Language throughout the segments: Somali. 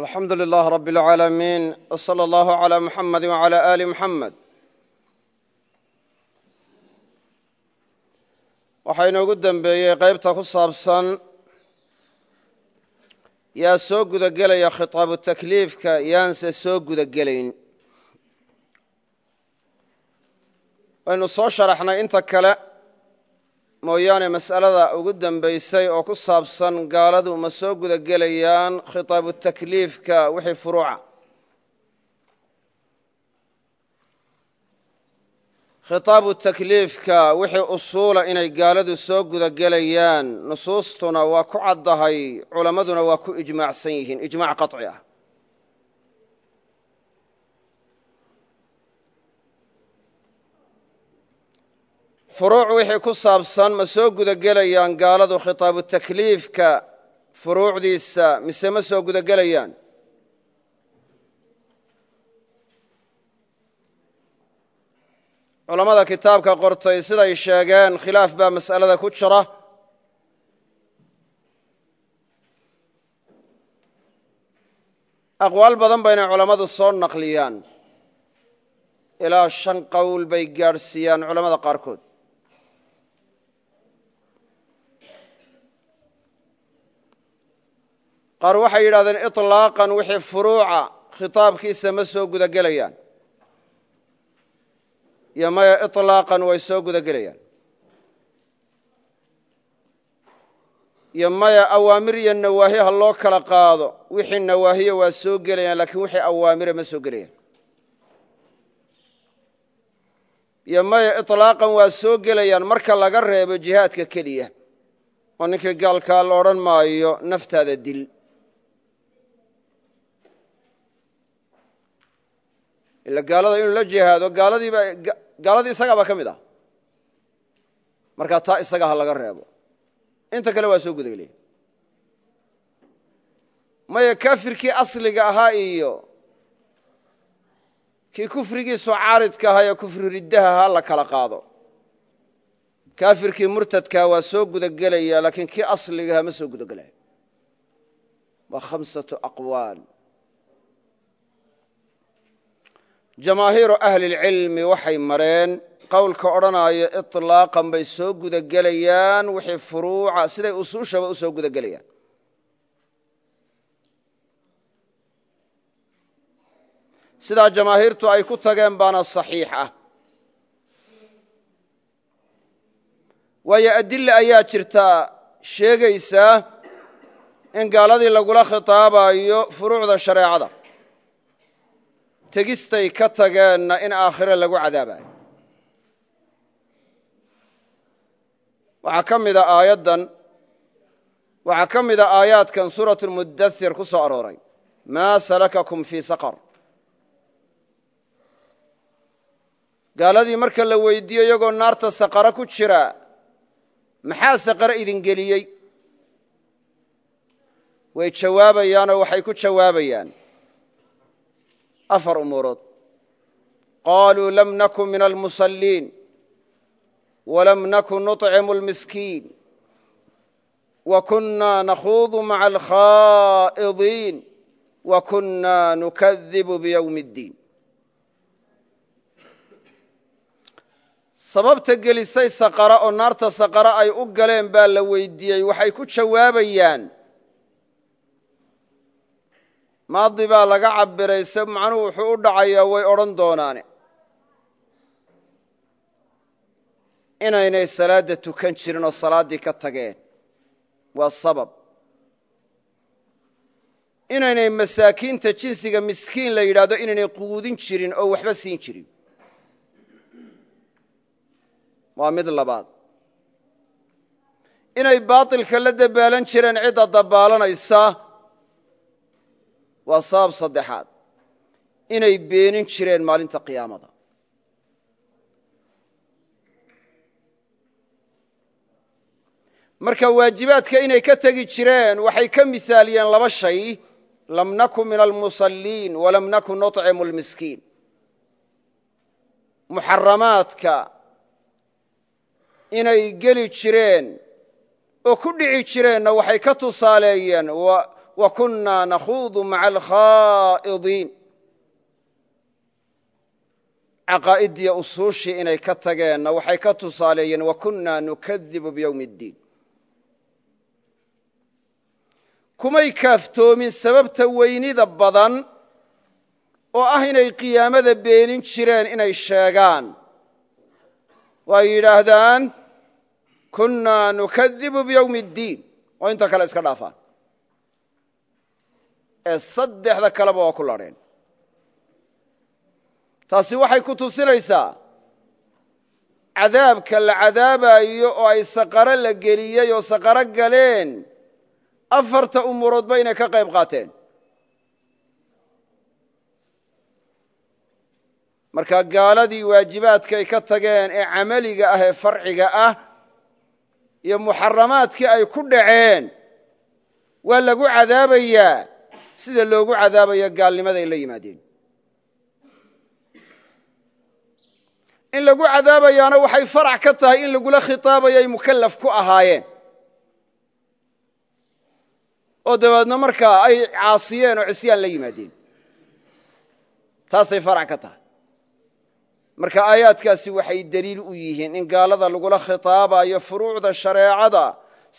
alxamdu lilah rab اlcaalamiin wslى اllah عlى muxamadi wعlى ali muxamed waxaa inoogu dembeeyey qaybta ku saabsan yaa soo guda gelaya khitaabu takliifka yaanse soo guda gelayn waynu soo sharaxnay inta kale mooyaane mas'alada ugu dembaysay oo ku saabsan gaaladu ma soo guda gelayaan khitaabu takliifka wixii furuuca. Khitaabu takliifka wixii usuula inay gaaladu soo guda gelayaan nusuustuna waa ku caddahay culammaduna waa ku ijmaacsan yihiin ijmac qaطci ah furuuc wixii ku saabsan ma soo guda gelayaan gaaladu khitaabu takliifka furuucdiisa mise ma soo guda gelayaan culammada kitaabka qortay siday sheegeen khilaaf baa mas'alada ku jira. Aqwaal badan bayna culammadu soo naqliyaan. Ilaa shan qowl bay gaadhsiiyaan culammada qaarkood qaar waxay yidhahdeen iطlaaqan wixii furuuca khitaabkiisa ma soo guda gelayaan iyo maya iطlaaqan way soo guda gelayaan iyo maya awaamir iyo nawaahi ha loo kala qaado wixii nawaahiya waa soo gelayaan lakiin wixii awaamira ma soo gelayaan iyo maya iطlaaqan waa soo gelayaan marka laga reebo jihaadka keliya oo ninkii gaalkaa la odhan maayo naftaada dil Ila gaalada inuu la jihaado gaaladii isagaaba ka mid ah. Markaa taa isaga ha laga reebo. Inta kale waa soo gudagelaya maya kafirkii asliga ahaa iyo kii kufrigiisu caaridka ahaa ee kufri riddaha ha la kala qaado. Kaafirkii murtadkaa waa soo gudagelaya laakiin kii asligaha ma soo gudagelaya waa khamsatu aqwaal jamaahiiru ahli lcilmi waxay mareen qowlka odhanaayo itlaaqan bay soo gudagelayaan wixii furuuca siday usuushaba u soo gudagelayaan. Sidaa jamaahiirtu ay ku tageen baana saxiix ah. Waayo adila ayaa jirtaa sheegaysaa in gaaladii lagula khitaabayo furuucda shareecada tegistay ka tageenna in aakhire lagu cadaabayo. Waxaa ka mida aayaddan waxaa ka mida aayaadkan suuratu lmudathir ku soo arooray. Maa salakakum fii saqar. Gaaladii marka la weydiiyo iyagoo naarta saqara ku jira maxaa saqare idin geliyey? Way jawaabayaanoo waxay ku jawaabayaan afar umuurood qaluu lam nakun min almusaliin walam nakun nuطcimu اlmiskiin wa kunna nakhuudu maca alkhaa'idiin wa kunna nukadibu biyowmi اddiin sababta gelisay saqara oo naarta saqara ay u galeen baa la weydiiyey waxay ku jawaabayaan maadi baa laga cabiray se macnuhu wuxuu u dhacayaa way odhan doonaane inaynay salaadda tukan jirin oo salaaddii ka tageen. Waa sabab. Inaynay masaakiinta jinsiga miskiin la yidhaahdo inaynay quudin jirin oo waxba siin jirin. Waa mid labaad. Inay baatilka la dabaalan jireen cidda dabaalanaysa waa sabab saddexaad. Inay beenin jireen maalinta qiyaamada. Marka waajibaadka inay ka tegi jireen waxay ka misaaliyeen laba shay. Lam nakun min almusaliin walam nakun nuطcimu اlmiskiin muxaramaadka inay geli jireen oo ku dhici jireenna waxay ka tusaaleeyeen wa kunnaa nakhuudu maca alkhaa'idiin caqaa'idiyo usuushii inay ka tageenna waxay ka tusaaleeyeen wa kunnaa nukadibu biyowmi اddiin kumay kaaftoomin sababta weynida badan oo ah inay qiyaamada beenin jireen inay sheegaan waa yidhaahdaan kunnaa nukadibu biyowmi اddiin oo inta kale iska dhaafaan ee saddexda kaleba waa ku ladheen taasi waxay ku tusinaysaa cadaabka la cadaabayo oo ay saqaro la geliyey oo saqaro galeen afarta umuroodba inay ka qayb qaateen. Marka gaaladii waajibaadkay ka tageen ee camaliga ah ee farciga ah iyo muxaramaadkii ay ku dhaceen waa lagu cadaabayaa sida loogu cadaabayo gaalnimaday la yimaadeen. In lagu cadaabayaana waxay farac ka tahay in lagula khitaabayo ay mukallaf ku ahaayeen. Oo dabeedna markaa ay caasiyeen oo cisyaan la yimaadeen. Taasay farac ka tahay. Marka aayaadkaasi waxay deliil u yihiin in gaalada lagula khitaabayo furuucda shareecada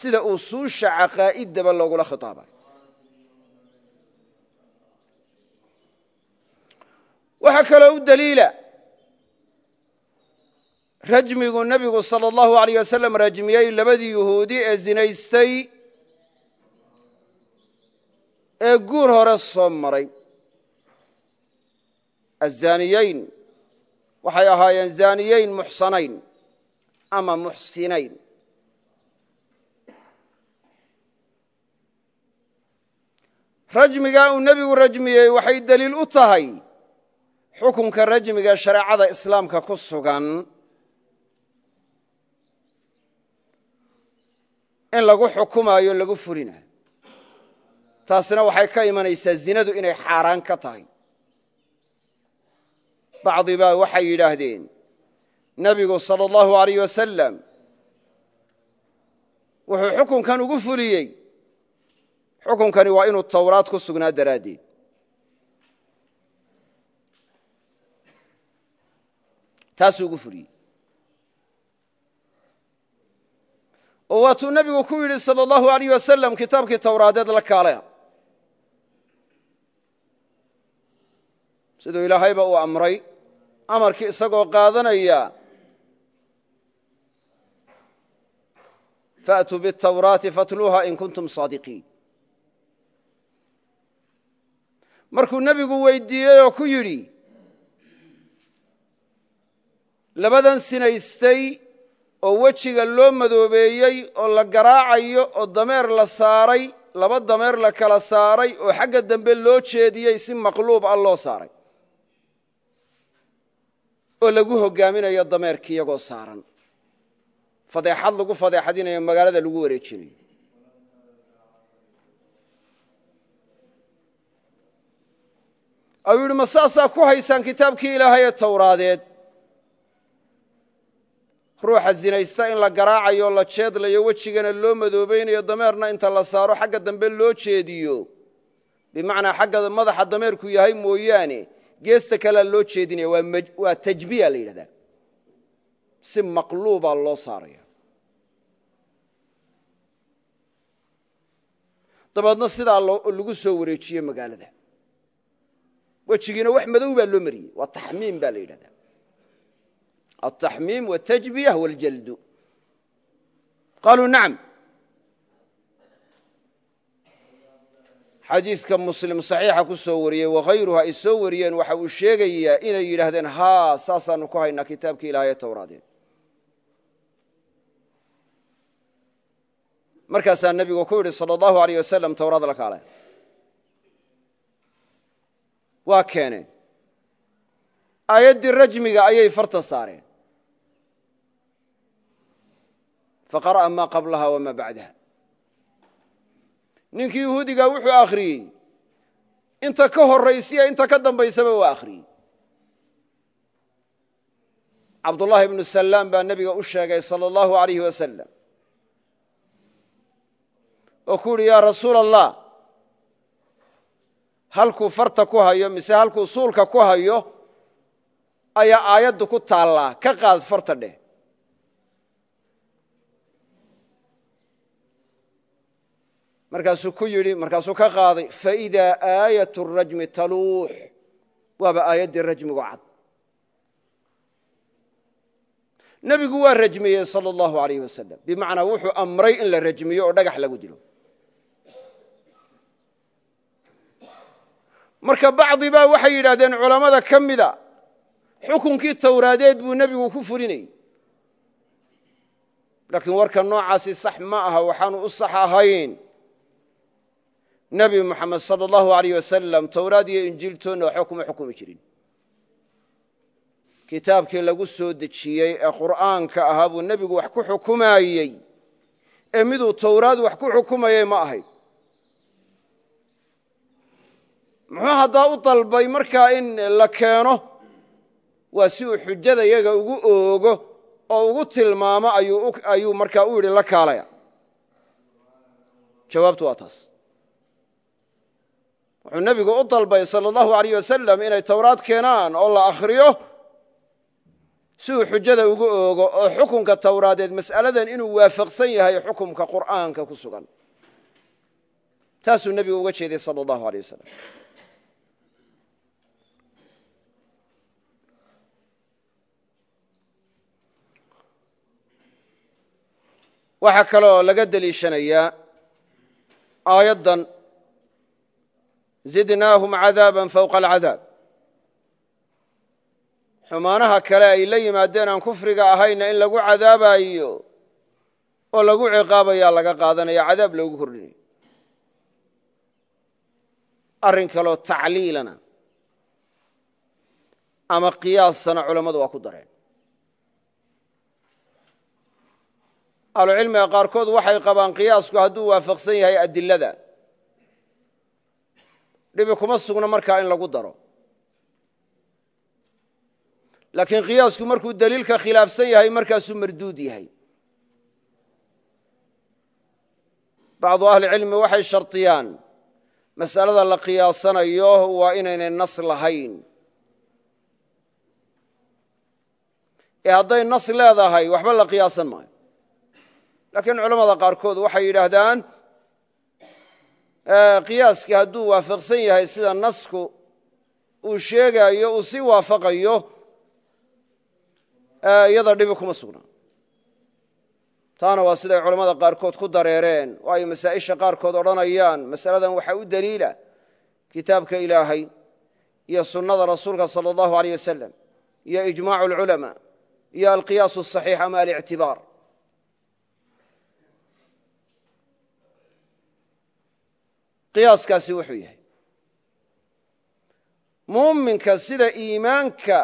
sida usuusha caqaa'idaba loogula khitaabayo waxaa kaloo u deliila rajmigu nebigu sala allahu alayh wasalam rajmiyey labadii yuhuudi ee zinaystay ee guur hore soo maray. Azaaniyeyn waxay ahaayeen zaaniyeyn muxsanayn ama muxsinayn. Rajmigaa uu nebigu rajmiyey waxay deliil u tahay xukunka rajmiga shareecada islaamka ku sugan in lagu xukumaayo lagu fulinayo taasina waxay ka imanaysaa zinadu inay xaaraan ka tahay. Bacdi baa waxay yidhaahdeen nebigu sala allahu alayh wasalam wuxuu xukunkan ugu fuliyey. Xukunkani waa inuu tawraad ku sugnaa daraaddeed taasuu ugu furiyey oo waatuu nebigu ku yidhi sal اllahu alayh wasalam kitaabkii towraadeed la kaalaya siduu ilaahayba uu amray amarkii isagoo qaadanaya faatuu biاtawraati fatluuha in kuntum saadiqiin. Markuu nebigu weydiiyey oo ku yidhi labadan sinaystay oo wejiga loo madoobeeyey oo la garaacayo oo dameer la saaray laba dameer la kala saaray oo xagga dambe loo jeediyey si maqluub ah loo saaray. Oo lagu hogaaminayo dameerkii iyagoo saaran. Fadeexad lagu fadeexadinayo magaalada lagu wareejinayo. Ayuu yidhi ma saasaa ku haysaan kitaabkii ilaahay ee towraadeed ruuxa zinaysta in la garaacayo la jeedlayo wejigana loo madoobaynayo dameerna inta la saaro xagga dambe loo jeediyo. Bimacnaa xagga madaxa dameerku yahay mooyaane geesta kalea loo jeedinaya waa tajbiya la yidhahdaa. Si maqluubaa loo saaraya. Dabeedna sidaa lagu soo wareejiye magaalada. Wejigiina wax madow baa loo mariyey waa taxmiim baa la yidhahdaa التxmيm والتجبية والجلد qaluu naعم xadiiثka muslim صaxiixa ku soo wariyey وغayruhu ay soo wariyeen waxa uu sheegayaa inay yidhaahdeen ha saasaanu ku haynaa kitaabki ilahay towraadeed markaasaa nebigu ku yidhi salى الlahu عalيه wasalam towraad la kaale waa keeneen aayaddii rajmiga ayay farta saareen Faqara'a maa qablaha wamaa bacdaha. Ninkii yahuudigaa wuxuu akhriyey inta ka horaysiya inta ka dambaysaba waa akhriyey cabdullaahi ibnu salaam baa nebiga u sheegay sala allahu alayh wasalam oo ku yidhi yaa rasuula allah halkuu farta ku hayo mise halkuu suulka ku hayo ayaa aayaddu ku taallaa? Ka qaad farta dheh markaasuu ku yidhi markaasuu ka qaaday faidaa aayat rajmi taluux. Waaba aayaddii rajmigu cad. Nebigu waa rajmiyey sal allahu alayh wasalam bimacnaa wuxuu amray in la rajmiyo oo dhagax lagu dilo. Marka bacdi baa waxay yidhaahdeen culammada ka mida xukunkii towraadeed buu nebigu ku fulinayey. Laakiin warka noocaasi sax ma aha waxaanu u sax ahayn nebi moxamed sala allahu alayh wasalam towraad iyo injiiltoonna waxba kuma xukumi jirin. Kitaabkii lagu soo dejiyey ee qur'aanka ahaa buu nebigu wax ku xukumayey. Ee miduu towraad wax ku xukumayey ma ahayn muxuu haddaa u dalbay markaa in la keeno? Waa si uu xujada yaga ugu oogo oo ugu tilmaamo ayuu markaa u yidhi la kaalaya. Jawaabtu waa taas wuxuu nebigu u dalbay sala allahu alayh wasalam inay towraad keenaan oo la akhriyo si uu xujada ugu oogo oo xukunka towraadeed mas'aladan inuu waafaqsan yahay xukumka qur'aanka ku sugan. Taasuu nebigu uga jeeday sala allahu aleyh wasalam waxaa kaloo laga deliishanayaa aayaddan zidnaahum cadaaba fowqa alcadaab. Xumaanaha kale ay la yimaadeen aan kufriga ahayna in lagu cadaabayo oo lagu ciqaabayaa laga qaadanaya cadaab loogu kordhinayo arrin kaloo tacliilana ama qiyaasana culammadu waa ku dareen. Ahlucilmiga qaarkood waxay qabaan qiyaasku hadduu waafaqsan yahay adilada dhibi kuma sugna markaa in lagu daro. Laakiin qiyaasku markuu deliilka khilaafsan yahay markaasuu marduud yahay. Bacdu ahlicilmi waxay shardiyaan mas'alada la qiyaasanayo waa inaynay nas lahayn. Ee hadday nas leedahay waxba la qiyaasan maayo. Laakiin culamada qaarkood waxay yidhaahdaan qiyaaskii hadduu waafaqsan yahay sida nasku uu sheegaayo uu si waafaqayo iyada dhibi kuma sugnaa. Taana waa siday culammada qaarkood ku dareereen oo ay masaa'isha qaarkood odhanayaan masaladan waxaa u deliila kitaabka ilaahay iyo sunnada rasuulka sala allahu aleyh wasalam iyo ijmaacu alculamaa iyo alqiyaas asaxiix ama alictibaar qiyaaskaasi wuxuu yahay. Muuminka sida iimaanka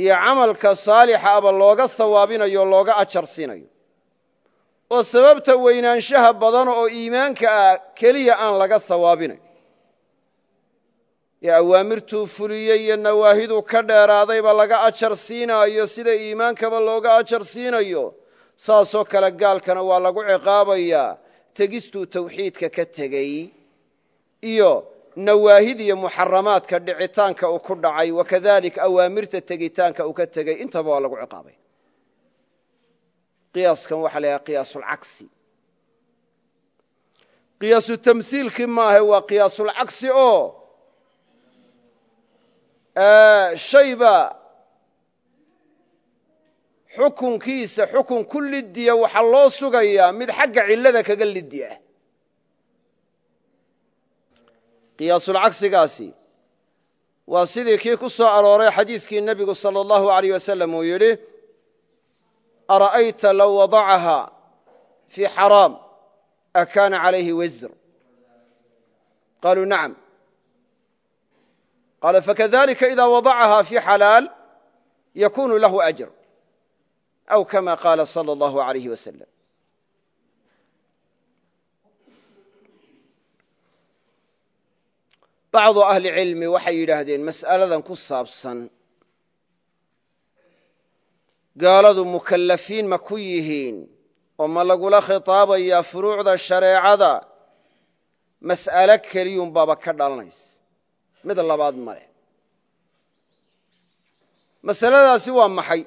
iyo camalka saalixa aba looga sawaabinayo looga ajar siinayo oo sababta weynaanshaha badan oo iimaanka ah keliya aan laga sawaabinayn ee awaamirtuu fuliyey iyo nawaahiduu ka dheeraadayba laga ajar siinaayo sida iimaankaba looga ajar siinayo saasoo kale gaalkana waa lagu ciqaabayaa tegistuu tawxiidka ka tegey iyo nawaahid iyo muxaramaadka dhicitaanka uu ku dhacay wakadalika awaamirta tegitaanka uu ka tegey intaba waa lagu ciqaabay. Qiyaaskan waxaa la yhaha qiyaasulcagsi qiyaasu tamhiilkii maahe waa qiyaasulcagsi oo shayba xukunkiisa xukun ku liddiya waxaa loo sugayaa mid xagga cillada kaga liddi ah. Qiyaasulcagsigaasi waa sidii kii ku soo arooray xadiidkii nebigu sala allahu alayh wasalam uu yidhi ara'ayta low wadacaha fii xaraam akaana calayhi wisr qaaluu nacam. Qaala fakadalika idaa wadacaha fii xalaal yakunu lahu ajr aw kama qaala sal allahu alayh wasalam bacdu ahlicilmi waxay yidhaahdeen mas'aladan ku saabsan gaaladu mukallafiin ma ku yihiin oo ma lagula khitaabayaa furuucda shareecada mas'alo keliyun baaba ka dhalanaysa mid labaad ma leh masaladaasi waa maxay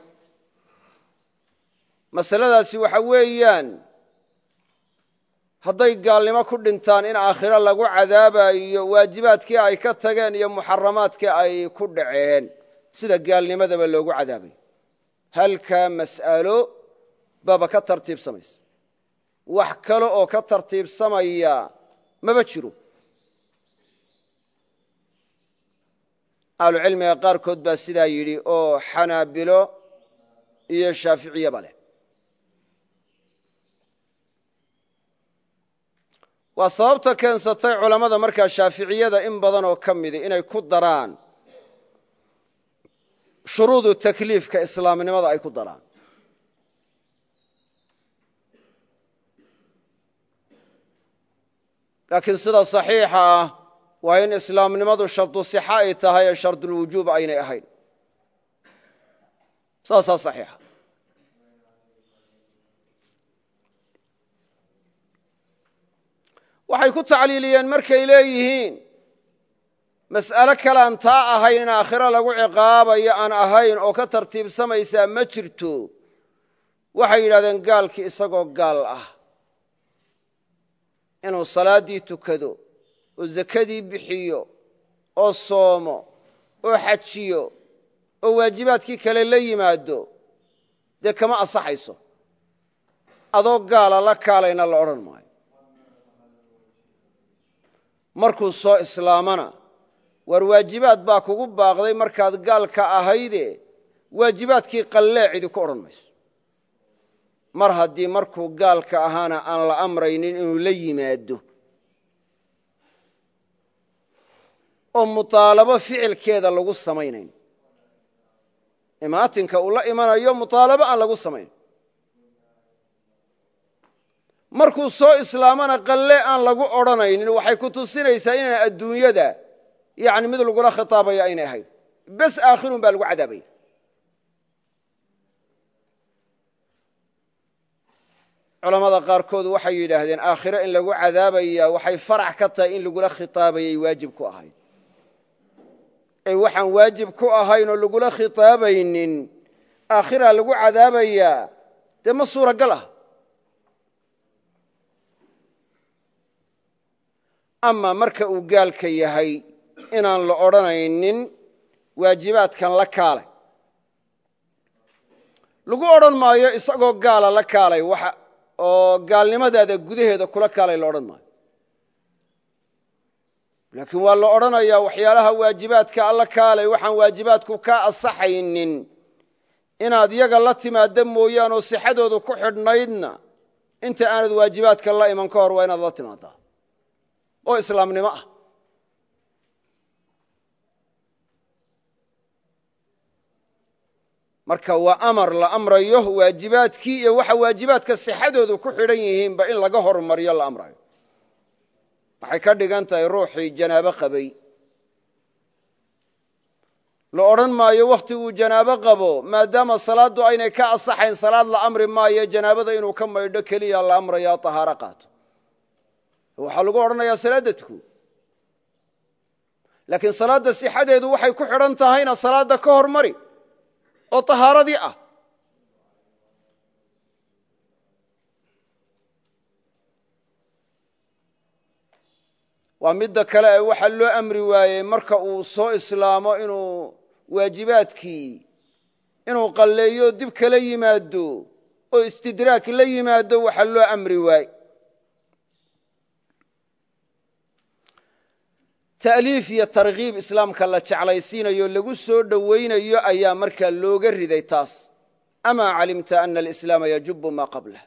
masaladaasi waxa weeyaan hadday gaalnimo ku dhintaan in aakhiro lagu cadaabayo waajibaadkii ay ka tageen iyo muxaramaadkii ay ku dhaceen sida gaalnimadaba loogu cadaabayo halkaa mas'alo baaba ka tartiibsamaysa wax kale oo ka tartiibsamaya maba jiro. Ahlucilmiga qaarkood baa sidaa yidhi oo xanaabilo iyo shaaficiyaba leh waa sababta keensatay culammada markaa shaaficiyada in badan oo ka midi inay ku daraan shuruudu takliifka islaamnimada ay ku daraan. Laakiin sida saxiixa ah waa in islaamnimadu shardu sixa ay tahay ee shardulwujuub aynay ahayn. Saasaa saxiixa waxay ku tacliiliyeen markay leeyihiin mas'alo kalean taa ahayn in aakhiro lagu ciqaabayo aan ahayn oo ka tartiibsamaysaa ma jirto. Waxay yidhahdeen gaalkii isagoo gaal ah inuu salaaddii tukado oo zakadii bixiyo oo soomo oo xajiyo oo waajibaadkii kale la yimaado dee kama ansaxayso adoo gaala la kaalayna la odhan maayo markuu soo islaamana. War waajibaad baa kugu baaqday markaad gaalka ahayde waajibaadkii qallee cidi ku odhan mayso. Mar haddii markuu gaalka ahaana aan la amraynin inuu la yimaado. Oo mutaalabo ficilkeeda lagu samaynayn. Imaatinka uu la imanayo mutaalabo aan lagu samaynayn markuu soo islaamana qalle aan lagu odhanaynin waxay ku tusinaysaa inaan adduunyada yani mid lagula khitaabaya aynay ahayn. Bes aakhirun baa lagu cadaabaya culamada qaarkood waxay yidhaahdeen aakhiro in lagu cadaabaya waxay farac ka tahay in lagula khitaabayay waajib ku ahayd ee waxaan waajib ku ahayn oo lagula khitaabaynin aakhiraa lagu cadaabayaa dee ma suuragal ah ama marka uu gaalka yahay inaan la odhanaynin waajibaadkan la kaalay. Lagu odhan maayo isagoo gaala la kaalay oo gaalnimadaada gudaheeda kula kaalay la odhan maayo. Laakiin waa la odhanayaa waxyaalaha waajibaadka alla kaalay waxaan waajibaadku ka asaxaynin inaad yaga la timaadda mooyaanoo sixadoodu ku xidhnaydna. Inta aanad waajibaadka la iman ka hor waa inaad la timaadaa oo islaamnimo ah. Marka waa amar la amrayo waajibaadkii iyo waxa waajibaadka sixadoodu ku xidhan yihiinba in laga hormariyo la amrayo. Waxay ka dhigan tahay ruuxii janaabo qabay. La odhan maayo wakhtiguu janaabo qabo maadaama salaaddu aynay ka asaxayn salaad la amri maayo janaabada inuu ka maydho keliya la amraya tahaaro qaato waxaa lagu odhanayaa salaadda tuku laakiin salaadda sixadeedu waxay ku xidhan tahayna salaadda ka hormari oo tahaaradii ah. Waa midda kale ee waxaa loo amri waayey marka uu soo islaamo inuu waajibaadkii inuu qalleeyo dib kala yimaado oo istidraak la yimaado waxaa loo amri waaye ta'liif iyo tarkiib islaamka la jeclaysiinayo lagu soo dhowaynayo ayaa markaa looga riday taas. Amaa calimta ana alislaama yajubu maa qablah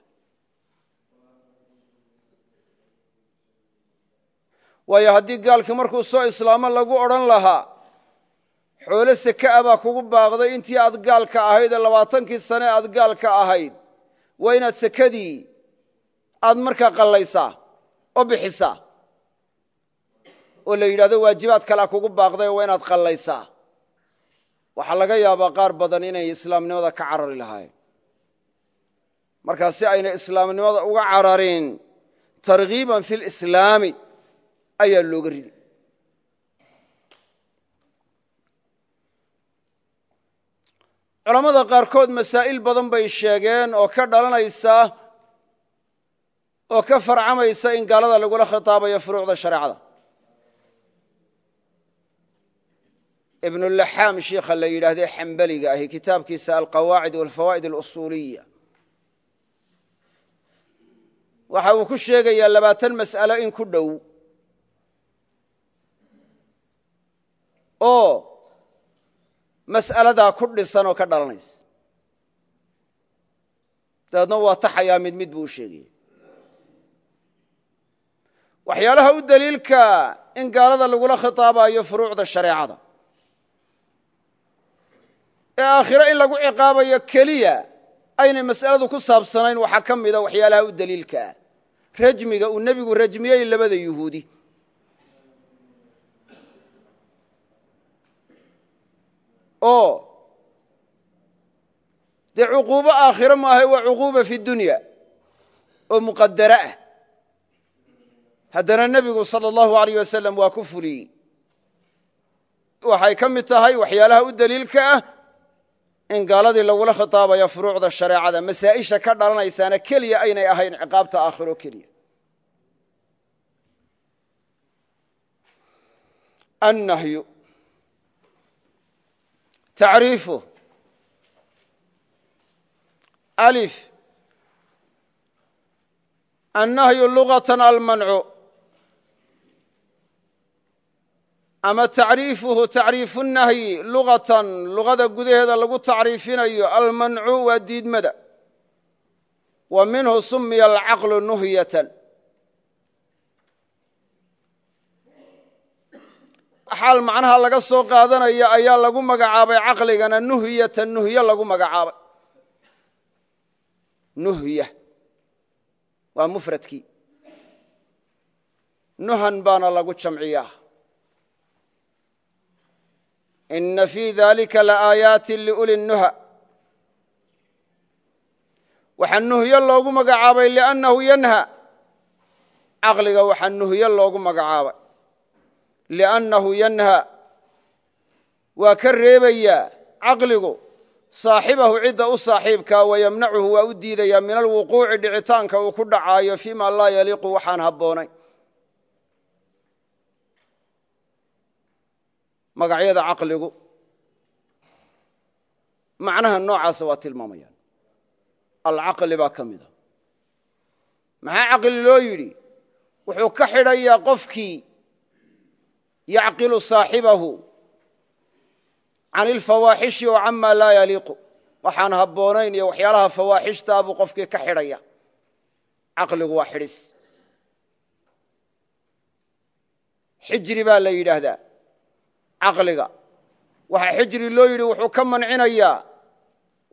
waayo haddii gaalkii markuu soo islaamo lagu odhan lahaa xoolo seke a baa kugu baaqday intii aad gaalka ahayd ee labaatankii sane aad gaalka ahayd waa inaad sekadii aad markaa qallaysaa oo bixisaa oo la yidhahdo waajibaad kalea kugu baaqday waa inaad qallaysaa. Waxaa laga yaabaa qaar badan inay islaamnimada ka carari lahaayeen. Markaa si aynay islaamnimada uga cararin targhiiban fi lislaami ayaa looga riday culammada qaarkood masaa'il badan bay sheegeen oo ka dhalanaysa oo ka farcamaysa in gaalada lagula khitaabayo furuucda shareecada ibnulaxaam shiikha la yidhaahdee xambaliga ahi kitaabkiisa alqawaacid walfawaa'id alusuuliya waxa uu ku sheegayaa labaatan mas'alo in ku dhow. Oo mas'aladaa ku dhisan oo ka dhalanaysa. Dabeedna waa taxayaa mid mid buu u sheegaya waxyaalaha u daliilka in gaalada lagula khitaabayo furuucda shareecada ee aakhiro in lagu ciqaabayo keliya aynay mas'aladu ku saabsanayn waxaa ka mida waxyaalaha u daliilka ah. Rajmiga uu nebigu rajmiyey labada yuhuudi. Oo dee cuquubo aakhiro maaha waa cuquuba fi dunya oo muqadara ah. Haddana nebigu sala allahu alayh wasalam waa ku fuliyey. Waxay ka mid tahay waxyaalaha u daliilka ah in gaaladii lagula khitaabayo furuucda shareecada masaa'isha ka dhalanaysaana keliya aynay ahayn ciqaabta aakhiro keliya. Annahyu. Tacriifu. Alif. Annahyu lugatan almancu ama tacriifuhu tacriifu nahyi lugatan lugada gudaheeda lagu tacriifinayo almancu waa diidmada. Wa minhu sumiya alcaqlu nuhyatan. Xaal macnaha laga soo qaadanaya ayaa lagu magacaabay caqligana nuhyatan nuhye lagu magacaabay. Nuhya. Waa mufradkii. Nuhan baana lagu jamciyaa ina fii dalika laaayaatin liuli nuha waxaa nuhyo loogu magacaabay liannahu yanha caqliga waxaa nuhyo loogu magacaabay liannahu yanha waa ka reebayaa caqligu saaxibahu cidda u saaxiibkaa wayamnacuhu waa u diidayaa min alwuquuci dhicitaanka uu ku dhacaayo fii laa yaliiqu waxaan habboonayn magacyada caqligu. Macnaha noocaasa waa tilmaamayaan. Alcaqli baa ka mida. Maxaa caqli loo yidhi? Wuxuu ka xidhayaa qofkii yacqilu saaxibahu can ilfawaaxishi oo cama laa yaliiqu. Waxaan habboonayn iyo waxyaalaha fawaaxishtaa buu qofkii ka xidhaya. Caqligu waa xidhis. Xijri baa la yidhaahdaa caqliga waxaa xijri loo yidhi wuxuu ka mancinayaa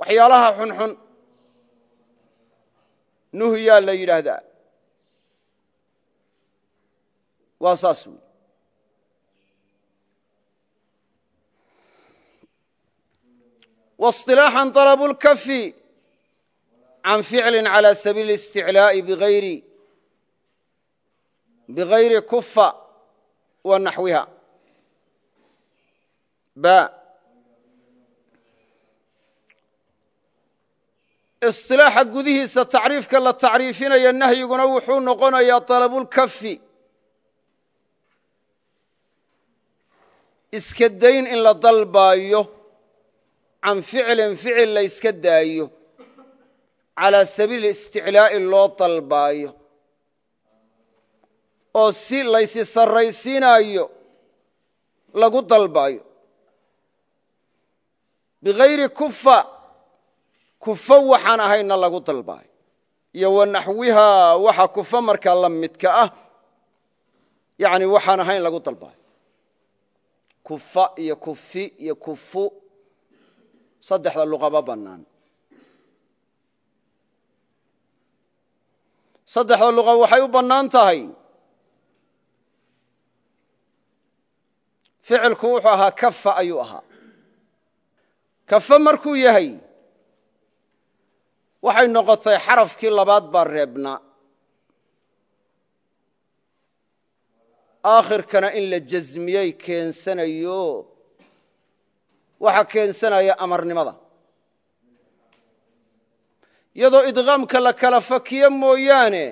waxyaalaha xunxun nuhyaa la yidhaahdaa waa saas wey واصطiلاaxا طلب الkف عan فicl عalى sabiiل الاsتiclاء bغayri kufa wa isilaaxa gudihiisa tacriifka la tacriifinaya nahyiguna wuxuu noqonayaa dalabulkafi iska dayn in la dalbaayo can ficilin ficil la yska daayo calaa sabiili isticlaa'i loo dalbaayo. Oo si laysi sarraysiinaayo lagu dalbaayo bigayri kufa kufo waxaan ahayna lagu dalbaayo iyo wa naxwihaa waxa kufa markaa la midka ah yani waxaan ahayn lagu dalbaayo kufa iyo kufi iyo kufu saddexda luqaba bannaan saddexda luqa waxay u bannaan tahay ficilku wuxuu ahaa kafa ayuu kafa markuu yahay waxay noqotay xarafkii labaad baa reebnaa aakhirkana in la jasmiyey keensanayo. Waxaa keensanaya amarnimada. Iyadoo idqaamka la kala fakiyo mooyaane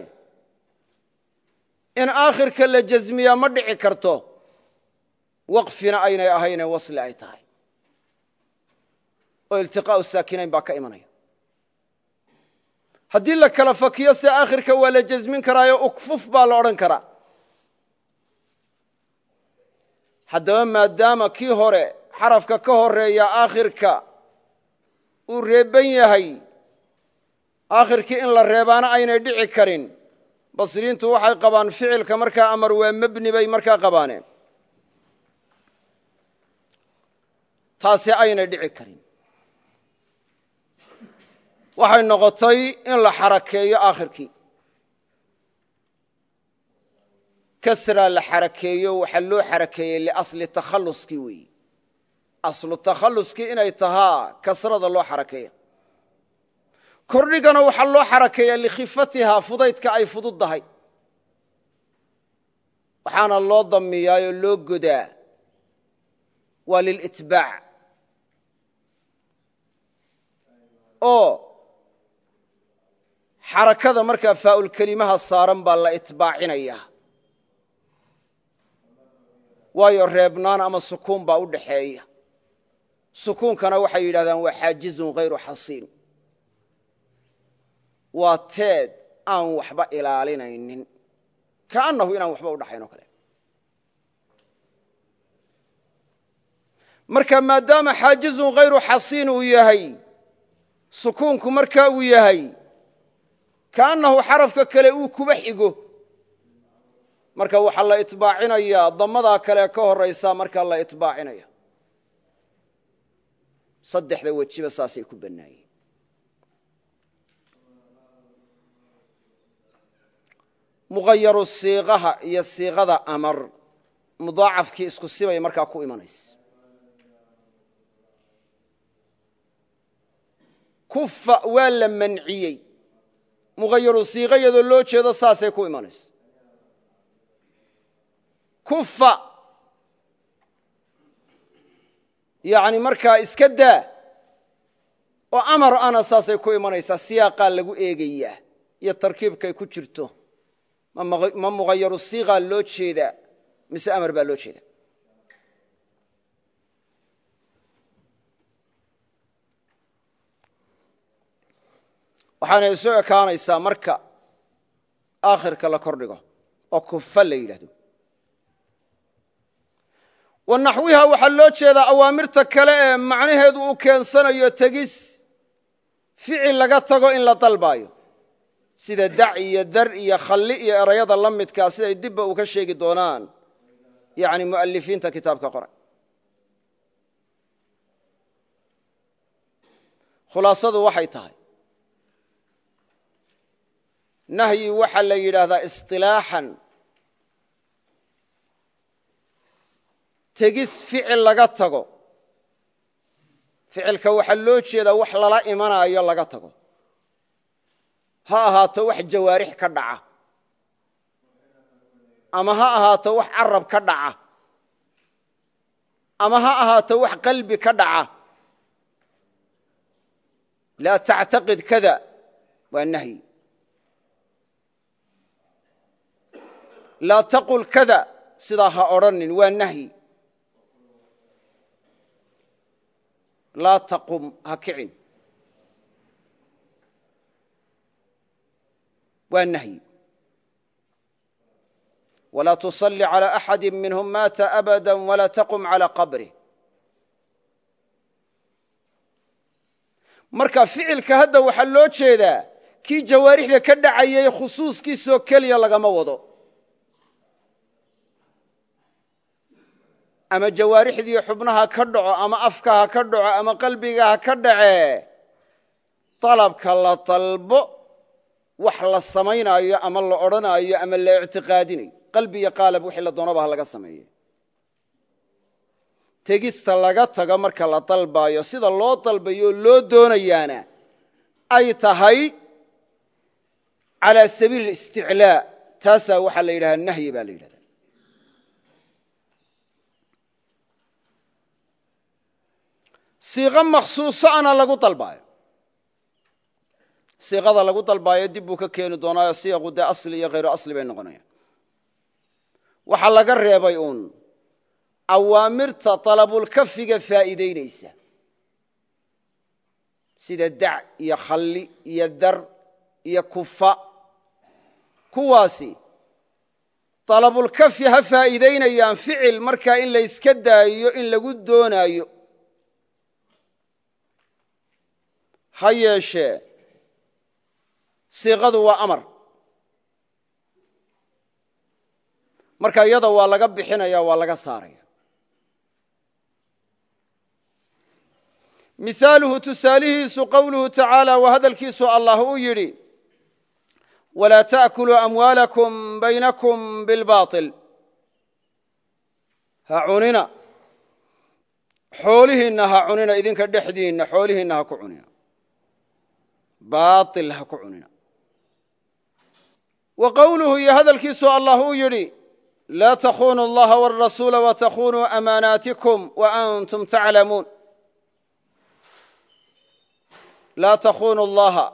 in aakhirka la jasmiyaa ma dhici karto. Waqfina aynay ahayne wasli ay tahay oo iltiqaa'u saakinayn baa ka imanaya. Haddii la kala fakiyo se aakhirka waa la jasmin karaayo ukfuf baa la odhan karaa. Haddaba maadaama kii hore xarafka ka horreeya aakhirka uu reeban yahay aakhirkii in la reebaana aynay dhici karin. Basriintu waxay qabaan ficilka markaa amar waa mebni bay markaa qabaaneen taasi aynay dhici karin waxay noqotay in la xarakeeyo aakhirkii. Kasraa la xarakeeyo waxaa loo xarakeeyey liasli takhalluskii weeyi. Aslu takhalluskii inay tahaa kasrada loo xarakeeya. Kordhigana waxaa loo xarakeeyaa likhifatihaa fudaydka ay fududdahay waxaana loo damiyaayoo loo godaa. Waa lilitbaac. Oo xarakada markaa faa'ulkelimaha saaran baa la itbaacinayaa. Waayo reebnaan ama sukuun baa u dhaxeeya. Sukuunkana waxay yidhahdaan waa xaajizun hayru xasiin waa teed aan waxba ilaalinaynin. Kaannahu inaan waxba u dhaxayn oo kale. Marka maadaama xaajizun hayru xasiin uu yahay sukuunku markaa uu yahay kaannahu xarafka kale uu kuba xigo. Marka waxaa la itbaacinayaa damadaa kale ka horaysaa markaa la itbaacinaya saddexda wejiba saasay ku bannaayeen. Muqayaru siiqaha iyo siiqada amar mudaacafkii isku sibay markaa ku imanaysa kufa waa la muqayaru siiqa iyadoo loo jeedo saasay ku imanaysa kufa yani markaa iska daa oo amar ana saasay ku imanaysaa siyaaqaa lagu eegayaa iyo tarkiibkay ku jirto. Ma muqayaru siiqaa loo jeedaa mise amar baa loo jeeda waxaana isu ekaanaysaa marka aakhirka la kordhigo oo kufa la yidhahdo wa naxwiha waxaa loo jeedaa awaamirta kale ee macnaheedu uu keensanayo tegis ficil laga tago in la dalbaayo. Sida dac iyo dar iyo khalli iyo erayada la midkaa siday dibba ka sheegi doonaan yani mu'alifiinta kitaabka qoray khulaasadu waxay tahay nahyi waxaa la yidhaahdaa isilaaxan tegis ficil laga tago. Ficilka waxaa loo jeedaa wax lala imanaayo laga tago. Ha ahaato wax jawaarix ka dhaca. Ama ha ahaato wax carab ka dhaca. Ama ha ahaato wax qalbi ka dhaca. Laa tactaqid kada. Waa nahyi laa taqul kada sidaa ha odhanin waa nahyi laa taqum ha kicin. Waa nahyi walaa tusalli calى axadi minhum maata abada walaa taqum calى qabrih marka ficilka hadda waxaa loo jeedaa kii jawaarixda ka dhacayay khusuuskiisoo keliya lagama wado. Ama jawaarixdii xubnaha ka dhaco ama afka ka dhaco ama qalbiga ka dhacee dalabka la dalbo wax la samaynaayo ama la odhanaayo ama la ictiqaadinayo qalbi iyo qaalab wixii la doonaba laga sameeye tegista laga tago marka la dalbaayo sida loo dalbayo loo doonayaana ay tahay calaa sabiili isticlaa taasaa waxaa la yidhahdaa nahyi baa la yidhahda siiqo makhsuuso ana lagu dalbaayo siiqada lagu dalbaayo dib buu ka keeni doonaayo siiqu dee asli iyo hayru asli bay noqonayaan. Waxaa laga reebay uun awaamirta dalabulkafiga faa'iidaynaysa. Sida dac iyo khalli iyo dar iyo kufa. Kuwaasi dalabulkafi ha faa'iidaynayaan ficil markaa in layska daayiyo in lagu doonaayo ha yeeshee siiqadu waa amar. Marka iyada waa laga bixinaya waa laga saaraya. Misaaluhu tusaalihiisu qowluhu tacaala waa hadalkiisu allah uu yidhi walaa ta'kuluu amwaalakum baynakum bilbaaطil ha cunina. Xoolihiinna ha cunina idinka dhexdiinna xoolihiinna ha ku cunina baail ha ku cunina. Wa qowluhu iyo hadalkiisu allah uu yidhi laa takhunuu allaha wاrasuula watakhunuu amaanaatikum wa antum taclamuun laa takhunu allaha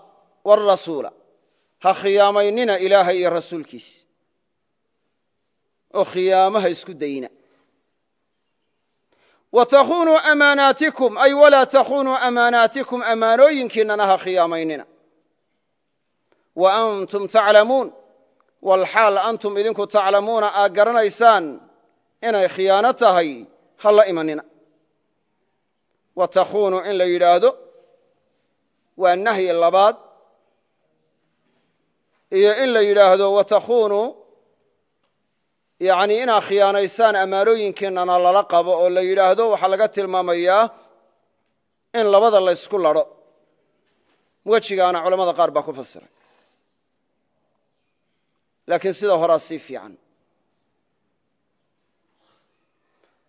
wاrasuula ha khiyaamaynina ilaahay iyo rasuulkiisa oo khiyaamaha isku dayna wa takhunuu amaanaatikum ay walaa takhunuu amaanaatikum ammaanooyinkiinnana ha khiyaamaynina wa antum taclamuun walxaal antum idinku taclamuuna aad garanaysaan inay khiyaano tahay ha la imanina wa takhunuu in la yidhaahdo waa nahyi labaad iyo in la yidhaahdo yani inaad khiyaanaysaan ammaanooyinkiinana lala qabo oo la yidhaahdo waxaa laga tilmaamayaa in labada laysku ladho wejigaana culamada qaar baa ku fasiray. Laakiin sida horaa sii fiican.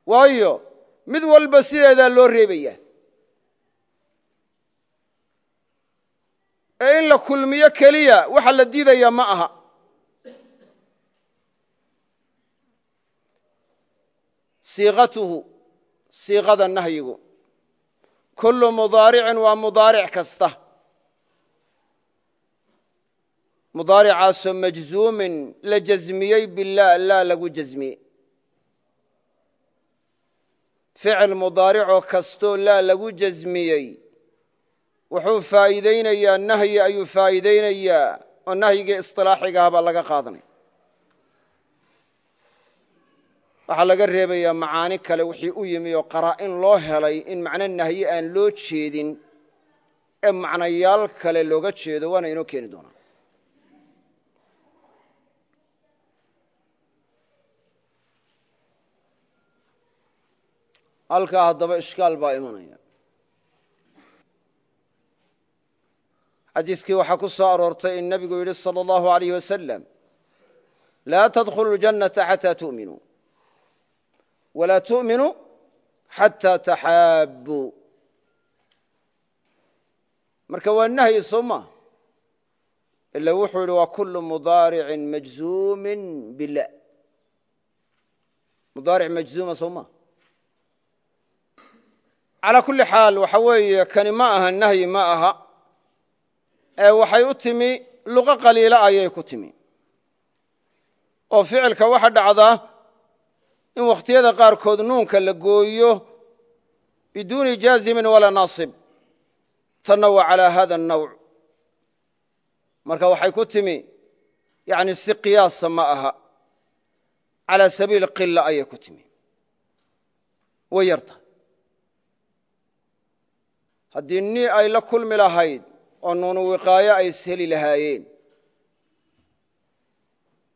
Waayo mid walba sideedaa loo reebaya. Ee in la kulmiyo keliya waxa la diidaya ma aha siiqatuhu siiqada nahyigu. Kullu mudaaricin waa mudaaric kasta. Mudaaricaasoo majzuumin la jasmiyey bilaa laa lagu jasmiyey ficil mudaaricoo kastoo laa lagu jasmiyey wuxuu faa'iidaynayaa nahyi ayuu faa'iidaynayaa oo nahyigii isilaaxigaah baa laga qaadanaya waxaa laga reebayaa macaani kale wixii u yimi oo qaraa'in loo helay in macno nahyi aan loo jeedin ee macnayaal kale looga jeedo waana inoo keeni doonaa halkaa haddaba ishkaal baa imanaya xadiiskii waxaa ku soo aroortay in nebigu yidhi salى اllahu alayh wasalam laa tadkhulu اljannata xataa tu'minuu walaa tu'minuu xataa taxaabbuu marka waa nahyi soo maa ila wuxuu yidhi waa kulu mudaaricin majzuumin bila mudaaric majzuuma soo maa calaa kulli xaal waxa weeye kani ma aha nahyi ma aha ee waxay u timi luqo qaliila ayay ku timi oo ficilka waxa dhacdaa in wakhtiyada qaarkood nuunka la gooyo biduuni jaazimin walaa naasib tanna waa calaa hada الnawc marka waxay ku timi yani si qiyaasa ma aha. Calaa sabiili qila ayay ku timi. Way yarta. Haddii ni ay la kulmi lahayd oo nuunu wiqaayo ay isheli lahaayeen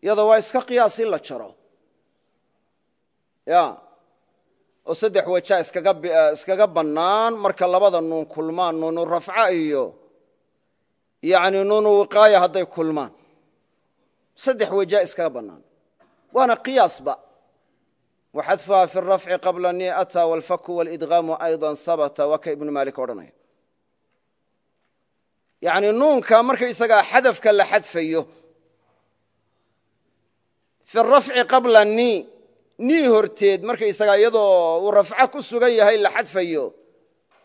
yada waa iska qiyaas in la jaro oo saddex waja iskaga bannaan marka labada nuun kulmaan nuunu rafca iyo yani nuunu wiqaaya hadday kulmaan. Saddex waja iskaga bannaan. Waana qiyaasba waxadfuha fi rafci qabla ni ata walfaku walidgaamu ayضa sabata waa ka ibnu maalik odhanaya. Yani nuunka markaysagaa xadafka la xadfayo fi rafci qabla ni nii horteed markaysagaa iyadoo uu rafco ku sugan yahay la xadfayo